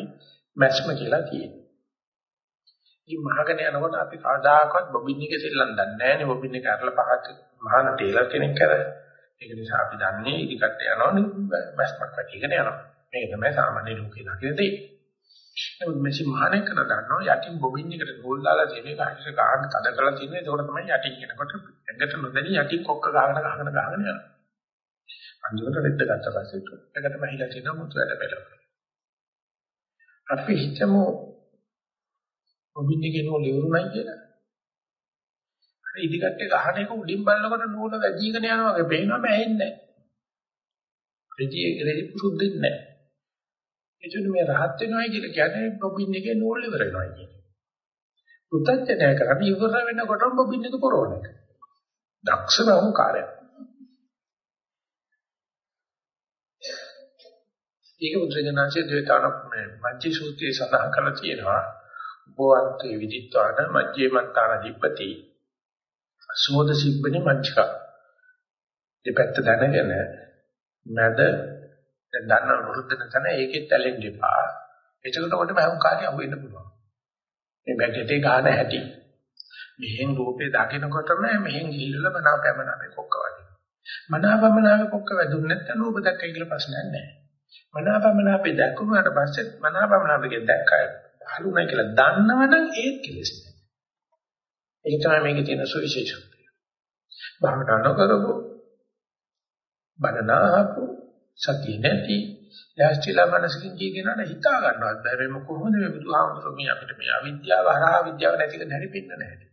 මැස්ම කියලා කියන්නේ. ඉතින් මහගෙන යනකොට අපි කවදාකවත් බොබින් එකේ සෙල්ලම් දන්නේ නැහැ නේ. බොබින් එක අරලා පහත් මහාන ටේලර් කෙනෙක් කරා ඒක නිසා අපි දන්නේ ඉදිකට යනවනේ. මැස්මක් වැටිගෙන යනවා. මේක තමයි සාමාන්‍ය ලෝකේ දකින දේ නමුත් මෙසි මහානේ කරන දන්නවා යටින් බොබින් එකට නූල් දාලා තියෙන එක හරියට ගහන්න තද කරලා තියෙන ඒක තමයි යටින් එනකොට ඇඟට නොදැනී යටින් කොක්ක ගහගෙන ගහගෙන ගහගෙන යනවා. අන්තිමට රෙද්ද ගත්ත පස්සේ ඒකට මහිලා තියෙන මුතු වැඩ බැලුවා අපි හිතමු ඔබින් එකේ නෝල ඉවරුණයි කියලා. අර ඉදිකට්ටේ ගහන එක උඩින් බලනකොට නෝල වැදීගෙන යනවා වගේ පේනවම ඇහෙන්නේ නැහැ. රෙදි රෙදි පුරුද්දෙන්නේ නැහැ. එචුන මේ රහත් වෙනවා කියලා කියන්නේ ඔබින් එකේ නෝල ඉවර වෙනවා කියන්නේ. පුතත්ජනය කරන්නේ ඉවර වෙනකොටම ඔබින් එක පොරවන එක. දක්ෂම කාර්යය. ඒක බුදුරජාණන්සේ ද්වේතාන මජ්ජි සූත්‍රයේ සඳහන් කරලා තියෙනවා. උපවත්තේ විදිත්වාන මජ්ජේමත්තාන දීපති සෝද සිබ්බනි මච්චක දෙපැත්ත දැනගෙන මැද දැන් දන්න වෘද්ධන තන ඒකෙත් ඇලෙන්න එපා. එතකොට කොට මම කාර්ය අහු වෙන්න පුළුවන්. මේ බැටේ ගන්න හැටි. මෙහෙන් රූපේ දකිනකොටම මෙහෙන් ගිහිල්ලා මනාපමනාපේ කොක්ක වදිනවා මනාපමනාපේ කොක්ක වැදුන්නේ නැත්නම් රූප දැක්කයි කියලා ප්‍රශ්නයක් නැහැ. මනාපමනාපේ දැක්කුණාට පස්සේ මනාපමනාපේ දැක්කයි. හලුණා කියලා දන්නවනම් ඒත් කෙලෙස් නෑ. ඒක තමයි මේකේ තියෙන සුවිශේෂත්වය. භාවනා නොකරපො බනනාපු සතිය නැති යස්තිලා මනසකින් කියනන හිතා ගන්නවත් බෑ මේ කොහොමද මේ බුදුහාමුදුරුවෝ මේ අපිට මේ අවිද්‍යාව හරහා විද්‍යාව නැති කරන හැටි පෙන්නන හැටි.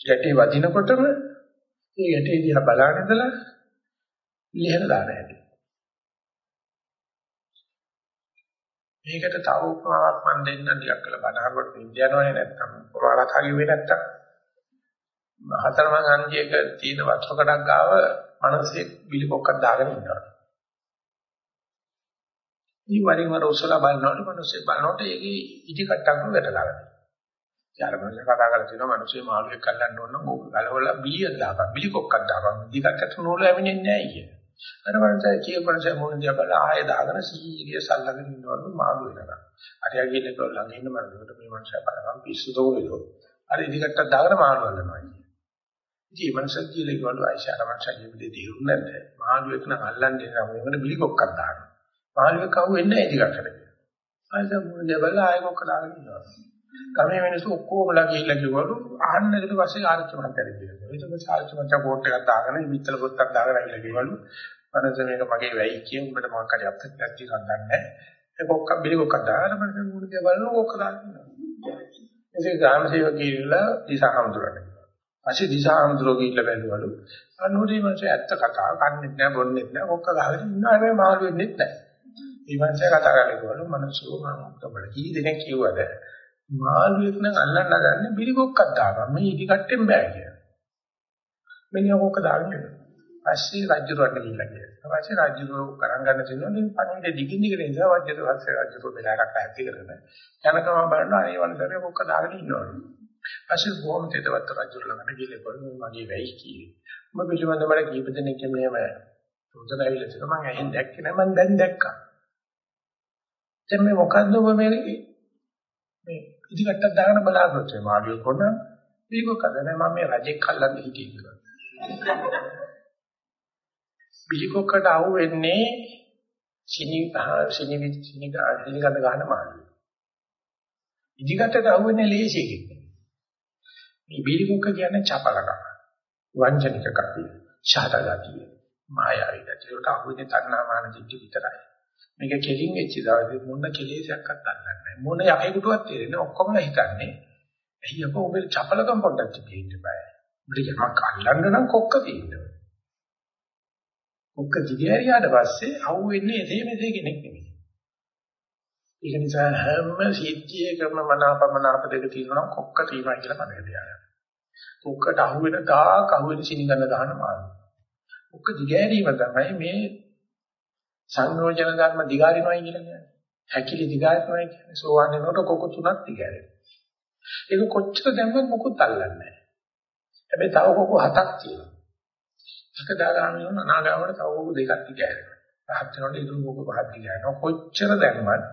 යටි වදිනකොටම ඒ යටි දිහා බලන ඉඳලා ලියන දාන හැටි. මේකට තව උපමාවක් මම දෙන්න ටිකක් කළා බණහරුවට විද්‍යාවනේ නැත්තම් උපමාවක් හරියුවේ නැත්තම් හතරමං අංජයක තියෙන වස්තුකඩක් ගාව මනසේ බිලිකොක්කක් දාගෙන ඉන්නවා. මේ වරින් වර උසලා බලනකොට මනසේ බලනකොට ඒකේ ඉටි කට්ටක් වැටලා ගන්නවා. යාරමංශ කතා කරලා තියෙනවා මනසේ මාළුවෙක් කල්ලන්න ඕන නම් ඕක ගලවලා බිලියක් දාපන් බිලිකොක්කක් දාපන් ඉටි කට්ටට නෝල ඇවින්නේ නැහැ කියන. අර මනසයි කියපනසේ මොන දිහා බලලා ආය දාගෙන සීරියස් අල්ලගෙන ඉන්නවලු මාළු වෙනවා. අරයා කියන එක ළඟ ඉන්න මනසකට මේ මනසයි බලනවා පිස්සුද ඔයදෝ. අර ඉදිකට්ට දාගෙන මාළු අල්ලනවා කියන්නේ. ඉතින් මනස කියලා ඒගොල්ලෝ ආයිෂාර මනසයි කියපදේ තේරුම් නැද්ද? මාළු එක නම් අල්ලන්නේ නැහැ මොකද බිලිකොක්කක් දානවා. මාළු එක කවු වෙන්නේ නැහැ ඉදිකට්ටට. ආයෙත් මොන දිහා බලලා ආයෙ කොක්ක දාගෙන ඉන්නවා. ගමේ මිනිස්සු ඔක්කොමලා ගිහිල්ලා කිව්වලු අහන්න ඊට පස්සේ ආරච්චි මහත්තයා කියලා. ඊට පස්සේ ආරච්චි මහත්තයා කෝට් එකක් දාගෙන විත්තල පොත්තක් දාගෙන ඇවිල්ලා කිව්වලු මනස මේක මගේ වෙයි කියන උඹට මොකක් හරි අපිට නැති එකක් ගන්නෑ. ඒ කොක්ක බිලි කොක්ක දාන මනස මුණ දිහා බලන කොක්ක දානවා. ඉතින් ග්‍රාම සේවක කියලා දිසාහඳුරන්නේ. අසි දිසාහඳුරෝ කියලා බැලුවලු. අනුරි මනස ඇත්ත කතාව කන්නේ නැහැ බොන්නේ නැහැ කොක්ක ගහගෙන ඉන්නවා හැබැයි මාළු වෙන්නේ නැහැ. මේ මනස කතා කරලා මනසෝ මම ඔක්කොම කී දෙනෙක් කිව්වද මාළුවෙක් නම් අල්ලන්න හදන්නේ බිලි කොක්කක් දාගන්න. මේ ඉදි කට්ටෙන් බෑ කියලා. මෙන්න කොක්ක දාගෙන ඉන්නවා. පස්සේ රජුරවන්න ගිහිල්ලා කියලා. පස්සේ රජුරෝ කරන් ගන්න තියෙනවා මේ පණිවිඩ දිගින් දිගට ඉඳලා වජ්ජත පස්සේ රජුරෝ බෙලාරක් ඇති කරගෙන යනකම බලනවා අනේ වන්දරේ කොක්ක දාගෙන ඉන්නවා. පස්සේ බොහොම තෙදවත් රජුර ළඟට ගිහලා කොහොමද මගේ වෙයි කියේ. මම පිළිබඳව මට කීප දෙනෙක් මෙහෙම උදේ ඇවිල්ලා තියෙනවා මම ඇහෙන් දැක්කේ නෑ මම දැන් දැක්කා. දැන් මේ මොකද්ද ඔබ මේ මේ ඉදිකටක් දාගෙන බලාපොරොත්තු වෙනවා මාළිය කොන මේක කදනේ මම මේ රජෙක් කල්ලන්න හිටියේ කියලා. බිලිකොක්කට අහු වෙන්නේ සිනි සිනි සිනි සිනි ගඳ ගන්න මාළිය. ඉදිකටට අහු වෙන්නේ ලේසියකින්. මේ බිලිකොක්ක කියන්නේ චපලකම. වංචනික කතිය, ඡාතගතිය, මායාවී ගතිය. ඒකට අහු වෙන්නේ තණ්හාමාන දිට්ඨි විතරයි. මේක කෙලින් වෙච්ච දවසේ මොන කෙලෙසයක්වත් අල්ලන්නේ නැහැ. මොන යකෙකුටවත් තේරෙන්නේ ඔක්කොම හිතන්නේ. ඇයි අපෝ ඔබේ චපලකම් පොඩ්ඩක් තිබෙන්න බෑ. උඹට යමක් අල්ලන්න නම් කොක්ක තියෙනවා. කොක්ක දිගහැරියාට පස්සේ අහුවෙන්නේ එතේ මෙතේ කෙනෙක් නෙමෙයි. ඒක නිසා හැම සිද්ධියේ කරන මනාපමනාප දෙක තියෙනවා කොක්ක තියෙනවා කියලා මතක තියාගන්න. කොක්කට අහුවෙන තාක් අහුවෙන සිනිගන්න දාන මාර්ගය. කොක්ක දිගහැරීම තමයි මේ සංයෝජන ධර්ම දිගාරිනවයි කියලා කියන්නේ. හැකිලි දිගාරිනවයි කියන්නේ සෝවාන් වෙනකොට කොක තුනක් දිගාරෙනවා. ඒක කොච්චර දැම්මත් මොකුත් අල්ලන්නේ නැහැ. හැබැයි තව කොක හතක් තියෙනවා. සකදාගාමී වුණ අනාගාමීට තව කොක දෙකක් දිගාරෙනවා. පහත් වෙනකොට ඉතුරු කොක පහක් දිගාරෙනවා. කොච්චර දැම්මත්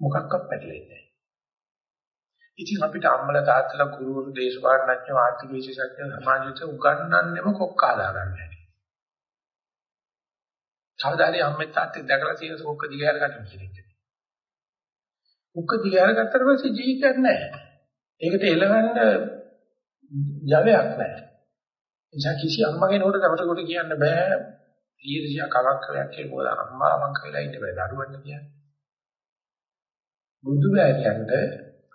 මොකක්වත් පැටලෙන්නේ නැහැ. ඉතින් අපිට අම්මලා තාත්තලා ගුරුවරු දේශපාලනඥයෝ ආර්ථික විශේෂඥයෝ සමාජයට උගන්වන්නෙම කොක්ක ආදා ගන්න. කවදාරි අම්මෙන් තාත්තෙන් දැකලා තියෙන කොක්ක දිගහැර ගන්න කෙනෙක්. කොක්ක දිගහැර ගත්තට පස්සේ ජීවිතයක් නැහැ. ඒකට එළවන්න ජවයක් නැහැ. එනිසා කිසි අම්මගේ නෝට දවසකට කියන්න බෑ ඊර්ෂ්‍යා කලක් කරයක් කියලා අම්මා අවංක වෙලා ඉන්න බෑ දරුවන්ට කියන්නේ. බුදු බෑයන්ට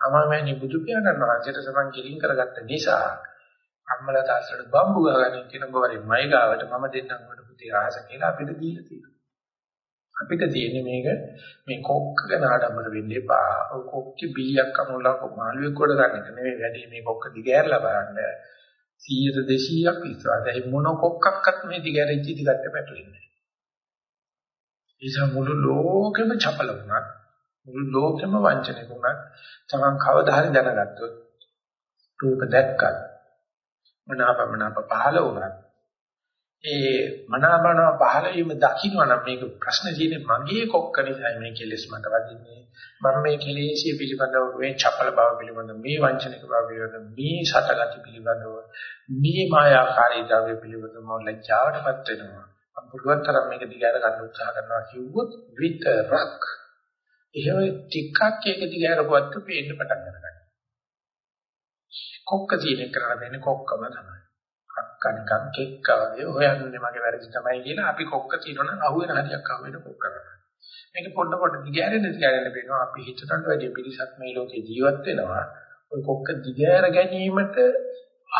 අමාමෑණි බුදු පියාණන් වහන්සේට සමන් කිලින් කරගත්ත නිසා අම්මලා තාත්තට බම්බු ගහගෙන කියන බවරි මයි ගාවට මම දෙන්නම් කොට පුතේ ආස කියලා අපිට දීලා තියෙනවා. අපිට තියෙන්නේ මේක මේ කොක්ක ගැන ආඩම්බර වෙන්න එපා. ඔය කොක්කේ බීයක් අමුලක් මාළුවෙක් කොට ගන්න එක නෙවෙයි වැඩි මේ කොක්ක දිගෑරලා බලන්න. 100 200ක් විශ්වාසයි. ඒ මොන කොක්කක්වත් මේ දිගෑරෙච්ච දිගට පැටලෙන්නේ නැහැ. ඒ මුළු ලෝකෙම චපල වුණා. මුළු ලෝකෙම වංචනික වුණා. තමන් කවදා හරි දැනගත්තොත් රූප දැක්කත් මනාපමනාප පහළ වුණා. ඒ මනාපමන පහළ වීම දකින්න නම් මේක ප්‍රශ්න තියෙන්නේ මගේ කොක්ක නිසායි මේ කෙලෙස් මට වදින්නේ. මම මේ කෙලෙසිය පිළිබඳව මේ චපල බව පිළිබඳව මේ වංචනික බව පිළිබඳව මේ සතගති පිළිබඳව මේ මායාකාරීතාවය පිළිබඳව මම ලැජ්ජාවටපත් වෙනවා. මම පුළුවන් තරම් මේක දිගට ගන්න උත්සාහ කරනවා කිව්වොත් විතරක් එහෙම ටිකක් ඒක දිගහැරපුවත් පේන්න පටන් ගන්නවා. කොක්ක තියෙන කරලා වෙන්නේ කොක්කම තමයි. අක්ක නිකන් කෙක්ක වගේ හොයන්නේ මගේ වැරදි තමයි කියලා අපි කොක්ක තියෙනවනම් අහුවෙන හරියක් අහුවෙන කොක්ක කරනවා. මේක පොඩ පොඩ දිගහැරෙන දිගහැරෙන වෙනවා අපි හිතට වැඩි පිළිසක් මේ ලෝකේ ජීවත් වෙනවා. ওই කොක්ක දිගහැර ගැනීමට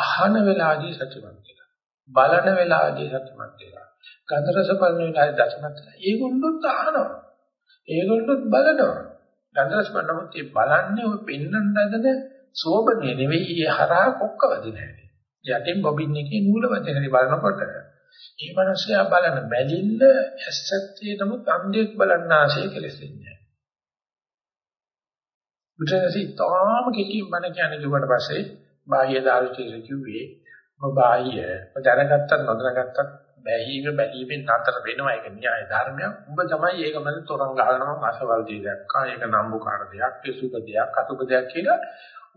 අහන වෙලාවදී සතුටුමත් වෙනවා. බලන වෙලාවදී සතුටුමත් වෙනවා. ගන්ධ රස බලන වෙලාවදී දසමත් වෙනවා. ඒගොල්ලොත් අහනවා. ඒගොල්ලොත් බලනවා. ගන්ධ රස බලනකොට ඒ බලන්නේ ඔය පෙන්නන්න හදන සෝබනේ නෙවෙයි ඒ හරහා කොක්ක වදින හැටි. යටින් බොබින් එකේ නූල වදින හැටි බලනකොට ඒ මනසයා බලන බැලිල්ල ඇස්සත්තේ නමුත් අන්ධයෙක් බලන්න ආශය කෙලෙසෙන්නේ. බුදුරජාණන් තාම කෙටියෙන් බණ කියන්නේ කිව්වට පස්සේ බාහ්‍ය දාර්ශනික කිව්වේ ඔබ බාහ්‍ය දැනගත්තත් නොදැනගත්තත් බැහිව බැලීමෙන් නතර වෙනවා ඒක න්‍යාය ධර්මයක්. උඹ තමයි ඒක මම තොරන් ගහනවා අසවල් දෙයක් දැක්කා. ඒක නම්බුකාර දෙයක්, සුඛ දෙයක්, අසුඛ දෙයක් කියලා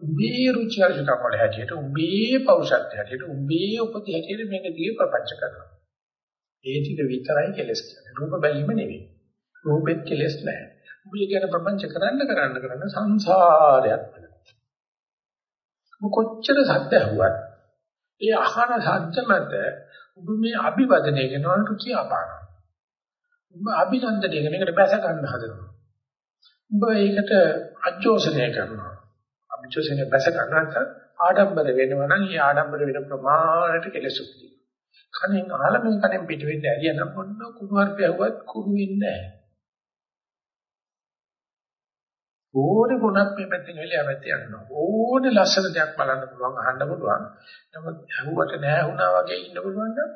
උඹේ රුචි අරුචිකම් වල හැටියට උඹේ පෞෂත්වයට හැටියට උඹේ උපති හැටියට මේක දිගේ ප්‍රපංච කරනවා. ඒ ටික විතරයි කෙලස් කියන්නේ. රූප බැලීම නෙවෙයි. රූපෙත් කෙලස් නැහැ. උඹ කියන ප්‍රපංච කරන්න කරන්න කරන්න සංසාරයක් වෙනවා. කොච්චර සත්‍ය ඇහුවත් ඒ අහන සත්‍ය මත ඔබ මේ අභිවදනය කරනවට කියාපාන. ඔබ අභිනන්දනය කරන එකට බැස ගන්න හදනවා. ඔබ ඒකට අජෝසනය කරනවා. අභිචෝසනේ බැස ගන්නත් ආඩම්බර වෙනවා නම් ඒ ආඩම්බර වෙන ප්‍රමාණයට කෙලසුත් තියෙනවා. කණෙන් අහලා මේ කණෙන් පිට වෙන්න ඇරිය නම් මොන කුණුවarp යවුවත් කුණු වෙන්නේ නැහැ. ඕනේ ගුණක් මේ පැත්තෙන් වෙලිය පැත්තේ යනවා. ඕනේ ලස්සන දෙයක් බලන්න පුළුවන් අහන්න පුළුවන්. නමුත් ඇහුවට නැහැ වුණා වගේ ඉන්න පුළුවන් නම්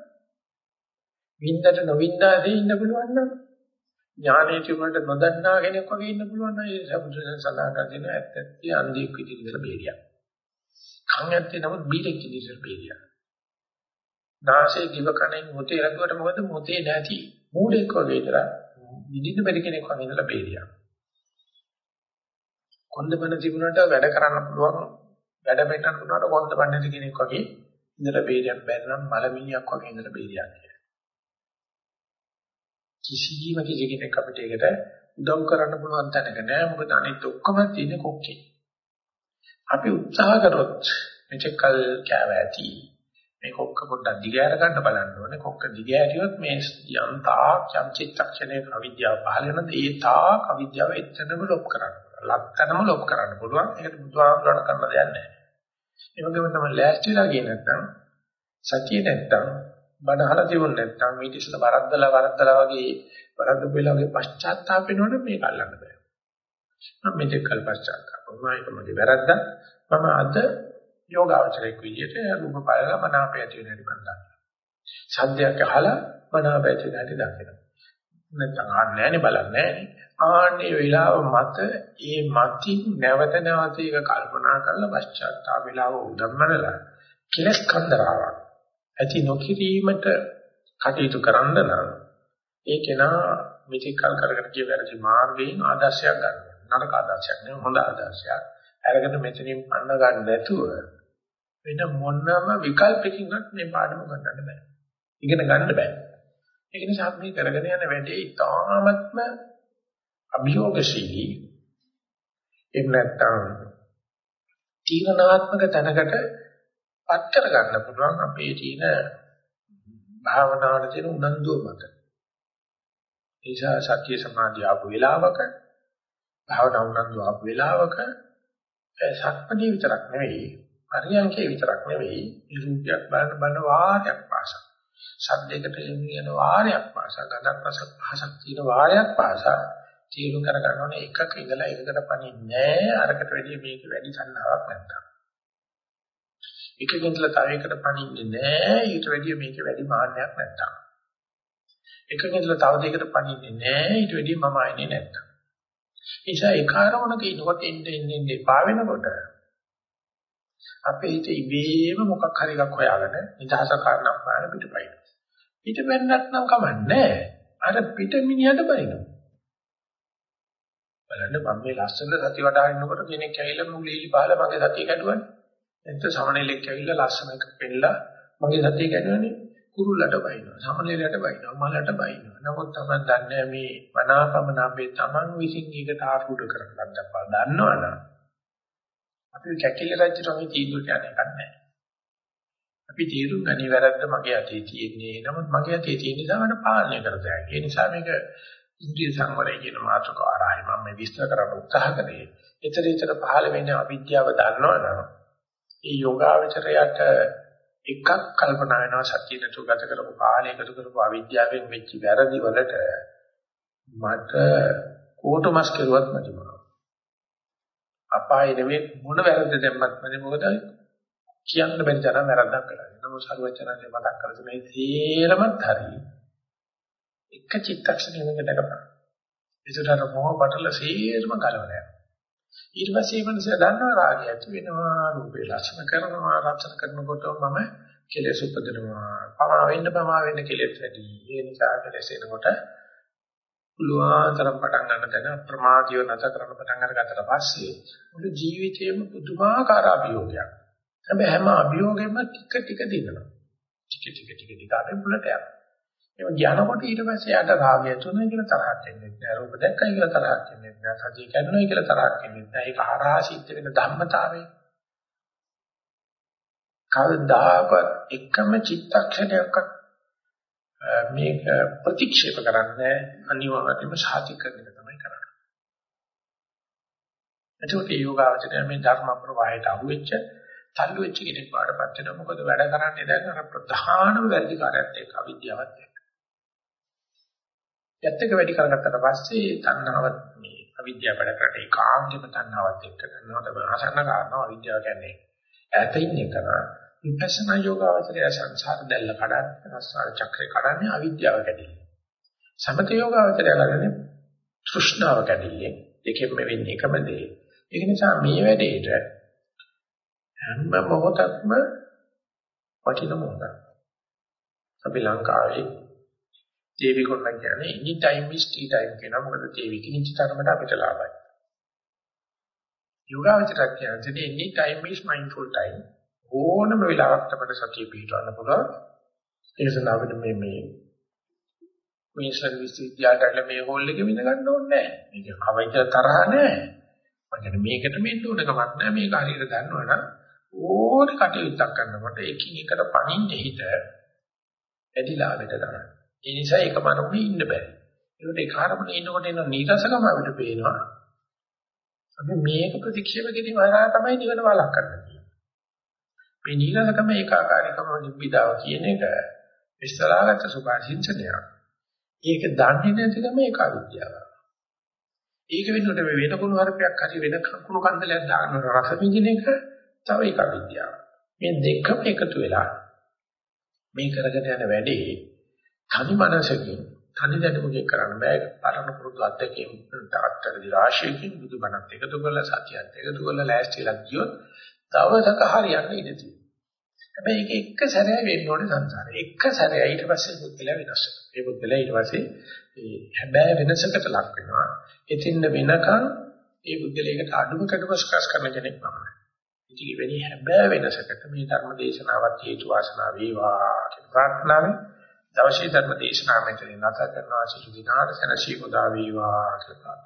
වින්දට නොවින්දාදී ඉන්න පුළුවන් නම් ඥානයේ තිබුණට නොදන්නා කෙනෙක් වගේ ඉන්න පුළුවන් නම් ඒ සම්පූර්ණ සඳහන් කරගෙන ඇත්තටි අන්ධෙක් විදිහට ඉඳලා බේරියක්. කන් ඇත්තේ නමුත් බීරෙක් විදිහට බේරියක්. නාසයේ දිව කණෙන් මොතේ ලැබුවට මොකද මොතේ නැති මූඩෙක් වගේ ඉතලා විදිහට බැරි කෙනෙක් වගේ ඉඳලා බේරියක්. කොන්දපණ තිබුණාට වැඩ කරන්න පුළුවන් වැඩ මෙතන වුණාට කොන්දපණ නැති කෙනෙක් වගේ ඉඳලා බේරියක් බැරි නම් මලමිණියක් වගේ ඉඳලා බේරියක්. කිසිම කිසි කෙනෙක් අපිට ඒකට උදව් කරන්න පුළුවන් තැනක නෑ. මොකද අනිත් ඔක්කොම තියෙන කොක්කේ. අපි උත්සාහ කරොත් මෙච්කල් කෑව ඇති. මේ කොක්ක පොඩ්ඩක් දිගහැර ගන්න බලන්න ඕනේ. කොක්ක දිගහැරියොත් මේ යම් තාක් යම් චිත්තක්ෂණයක අවිද්‍යාව පහළ වෙනද ඒ තාක් අවිද්‍යාව එතනම ලොප් කරන්න ලක්තනම ලොප් කරන්න පුළුවන්. ඒකට බුදුහාමුදුරණ කරන්න දෙයක් නැහැ ඒ වගේම තමයි ලෑස්තිලා ගියේ නැත්නම් සතිය නැත්තම් බණහලා තිබුණ නැත්තම් මේ ඉතිසල වරද්දලා වරද්දලා වගේ වරද්ද වෙලා වගේ පශ්චාත්තාප වෙනවනේ මේක අල්ලන්න බෑ. මම මේක කල් පශ්චාත්තාප වුණා ඒක මගේ වැරද්ද. මම අද යෝගාවචරයක් විදිහට රූප බලලා මනාපය ඇති වෙන හැටි බලන්න. සද්දයක් අහලා මනාපය ඇති වෙන හැටි දකිනවා. නැත්නම් ආන්නේ නැහැනේ බලන්නේ නැහැනේ. ආන්නේ වෙලාව මත ඒ මතින් නැවත නැවත ඒක කල්පනා කරලා පශ්චාත්තාප වෙලාව උදම්මනලා කෙලස් කන්දරාවක් ඇති නොකිරීමට කටයුතු කරන්න නම් ඒ කෙනා මෙතෙක් කල් කරගෙන ගිය වැරදි මාර්ගයෙන් ආදර්ශයක් ගන්න. නරක ආදර්ශයක් නෙවෙයි හොඳ ආදර්ශයක්. අරගෙන මෙතනින් පන්න ගන්න නැතුව වෙන මොනම විකල්පකින්වත් මේ පාඩම ගන්න බෑ. ඉගෙන ගන්න බෑ. ඒක නිසා අපි කරගෙන යන වැඩේ ඉතාමත්ම අභියෝගශීලී එහෙම නැත්නම් තීරණාත්මක තැනකට පත් කර ගන්න පුළුවන් අපේ තියෙන භාවනාවට තියෙන උනන්දුව මත. නිසා සත්‍ය සමාධිය ආපු වෙලාවක භාවනා උනන්දුව ආපු වෙලාවක සක්මණේ විතරක් නෙවෙයි පරියන්කේ විතරක් නෙවෙයි රූපයක් බලන බලන වාරයක් පාසා. ශබ්දයකට යන වාරයක් පාසා. ගඳක් රස පහසක් තියෙන වාරයක් පාසා තීරු කර ගන්න ඕනේ. එකක ඉඳලා එකකට පණින්නේ නැහැ. අරකට වැඩිය මේක වැඩි සංහාවක් නැත්තම්. එකකින් ඉඳලා තව එකකට පණින්නේ නැහැ ඊට වැඩිය මේක වැඩි මාන්නයක් නැත්තම්. එකකින් ඉඳලා තව දෙයකට පණින්නේ නැහැ ඊට වැඩිය මම ආන්නේ නැත්තම්. නිසා ඒ කාරණක ඉනකොට එන්නේ එන්නේ පා වෙනකොට අපේ හිත ඉබේම මොකක් හරි එකක් හොයාගෙන නිදහස කාරණා පාන පිටපයින්. පිට වෙන්නත් නම් කමන්නේ අර පිට මිනිහට බයිනවා බලන්න මම මේ ලස්සන සති වඩා ඉන්නකොට කෙනෙක් ඇවිල්ලා මුලීලි පහල මගේ සතිය කැඩුවනේ. එතන සමනලෙක් ඇවිල්ලා ලස්සන එක පෙන්නලා මගේ සතිය කැඩුවනේ. කුරුල්ලට බයිනවා. සමනලයට බයිනවා. මලට බයිනවා. නමුත් තමයි දන්නේ මේ මනාපමන අපේ Taman විසින් ඒකට ආරූඪ කරගන්න බව දන්නවනම් අපි කැකිලි රජුට මේ තීන්දුවට යන්නේ නැහැ. අපි තීරුම් ගනි වැරද්ද මගේ අතේ තියෙන්නේ. නමුත් මගේ අතේ තියෙන නිසා මට පාලනය කරතයි. ඒ නිසා මේක ඉන්ද්‍රිය සංවරය කියන මාතෘකාව ආරයි මම මේ විස්තර කරන්න උත්සාහ කරේ. ඊතර ඊතර පහළ වෙන අවිද්‍යාව දන්නවනම් ඒ යෝගාවචරයට එකක් කල්පනා වෙනවා සත්‍ය නතු ගත කරපු කාලය එකතු කරපු අවිද්‍යාවෙන් වෙච්ච වැරදි වලට මට කෝටමස් කෙරුවත් නැති මොනවා. අපායේ නෙමෙයි මොන වැරද්ද දැම්මත් මම මොකද කියන්න බැරි තරම් වැරද්දක් කළා. නමුත් සරුවචනන්සේ මතක් කරලා මේ සියලමත් හරියි. එක චිත්තක්ෂණයක දකපන්. ඒසතර මොහ බටල සීරම ගලවලා ඊට පස්සේ මනස දන්නවා රාගය ඇති වෙනවා රූපේ ලක්ෂණ කරනවා රක්ෂණ කරනකොට මම කෙලෙස් උපදිනවා. පමා වෙන්න පමා වෙන්න කෙලෙස් වැඩි. ඒ නිසා කෙලෙස් එනකොට පුළුවන්තරම් පටන් ගන්න තැන ප්‍රමාදියව නැත කරන පටන් අරගත්තට පස්සේ මුළු ජීවිතේම පුදුමාකාර අභියෝගයක්. හැබැයි හැම අභියෝගෙම ටික ටික දිනනවා. ටික ටික ටික ටික අපි මුලට යනවා. ඒක ඥානකොට ඊට පස්සේ යාට රාගය තුනයි කියලා තරහක් එන්නේ නැහැ. රූප දැක්කයි කියලා තරහක් එන්නේ නැහැ. සතිය කැඩුනයි කියලා තරහක් එන්නේ නැහැ. ඒක හරහා සිද්ධ වෙන ධම්මතාවය. කවදාකවත් එකම චිත්තක්ෂණයක්වත් මේක ප්‍රතික්ෂේප කරන්නේ අනිවාර්යයෙන්ම සාතිකරණය තමයි කරන්නේ. එතකොට යෝගාවචරය මේ ධර්ම ප්‍රවාහයට අහුවෙච්ච තල්ලු වෙච්ච කෙනෙක් වඩපත් වෙනවා. මොකද වැඩ කරන්නේ දැන් අර ප්‍රධානම වැරදි කාර්යයත් එක්ක අවිද්‍යාවත් එක්ක. යත් එක වැඩි කරගත්තට පස්සේ තණ්හාවත් මේ අවිද්‍යාව වැඩ කරට ඒකාන්තෙම තණ්හාවත් එක්ක කරනවා තමයි ආසන්න කාරණා අවිද්‍යාව කියන්නේ. ඈත ඉන්නේ කරා විපස්සනා යෝගාවචරය සංසාර දැල්ල කඩන්නේ සංසාර චක්‍රේ කඩන්නේ අවිද්‍යාව කැඩිලි. සමත යෝගාවචරය කරන්නේ තෘෂ්ණාව කැඩිලි. දෙකෙන්ම වෙන්නේ එකම දේ. ඒක නිසා මේ වැඩේට හැම මොහොතක්ම වටින මොහොතක්. අපි ලංකාවේ තේවි කොන්න කියන්නේ any time is tea time කියනවා මොකද තේවි කිනිච්ච තරමට අපිට ලාභයි. යෝගාවචරයක් කියන්නේ any time is mindful time ඕනම වෙලාවක අපිට සතිය පිටවන්න පුළුවන්. ඒ නිසා අපිට මේ මේ මේ සර්විස් විද්‍යාලයට මේ හෝල් එක විඳ ගන්න ඕනේ නැහැ. මේක අවශ්‍ය තරහ නැහැ. මම මේකට මෙන්න උන කමක් නැහැ. මේක හරියට දන්නවනම් ඕනේ කටයුත්තක් කරනකොට එකින් එකට පණින්න හිත ඇදිලාවෙට තමයි. ඒ නිසා ඒකම අරමුණේ ඉන්න බෑ. ඒකට ඒ කාර්මුණේ ඉන්නකොට එන නීරසකම අපිට පේනවා. අපි මේක ප්‍රතික්ෂේප කිරීම හරහා තමයි නිවන වළක්වන්න තියෙන්නේ. මේ නිරසකම ඒකාකාරීකම නිබ්බිදාව කියන එක විශ්ලාගත සුභාසින්චනයක්. ඒක දන්නේ නැතිකම ඒකාවිද්‍යාව. ඒක වෙනුවට මේ වෙන කුණු හරපයක් හරි වෙන කුණු කන්දලයක් දාන රස විඳින එක තව ඒකාවිද්‍යාව. මේ දෙකම එකතු වෙලා මේ කරගෙන යන වැඩේ තනි මනසකින් තනි දැනුමකින් කරන්න බෑ පරණ පුරුදු අත්දැකීම් තාත්තගේ රාශියකින් බුදුබණත් එකතු කරලා සත්‍යයත් එකතු කරලා ලෑස්තිලා ගියොත් දවසක හරියන්නේ ඉඳී තියෙනවා. හැබැයි ඒක එක සැරේ වෙන්න ඕනේ සංසාරේ. එක සැරේ ඊට පස්සේ බුද්ධලා වෙනස් වෙනවා. ඒ බුද්ධලා ඊට පස්සේ ඒ හැබැයි වෙනසකට ලක් වෙනවා. එතින්ද වෙනකන් ඒ බුද්ධලයකට අඩුම කඩවස්කස් කරන කෙනෙක් නමයි. ඉතින් වෙනි හැබැයි වෙනසකට මේ ධර්ම දේශනාවත් හේතු වාසනා වේවා කියන ප්‍රාර්ථනාවෙන් දවසේ ධර්ම දේශනාව මෙතන නැත කරනවා. සිසු දිනාට සනසි උදා වේවා කියලා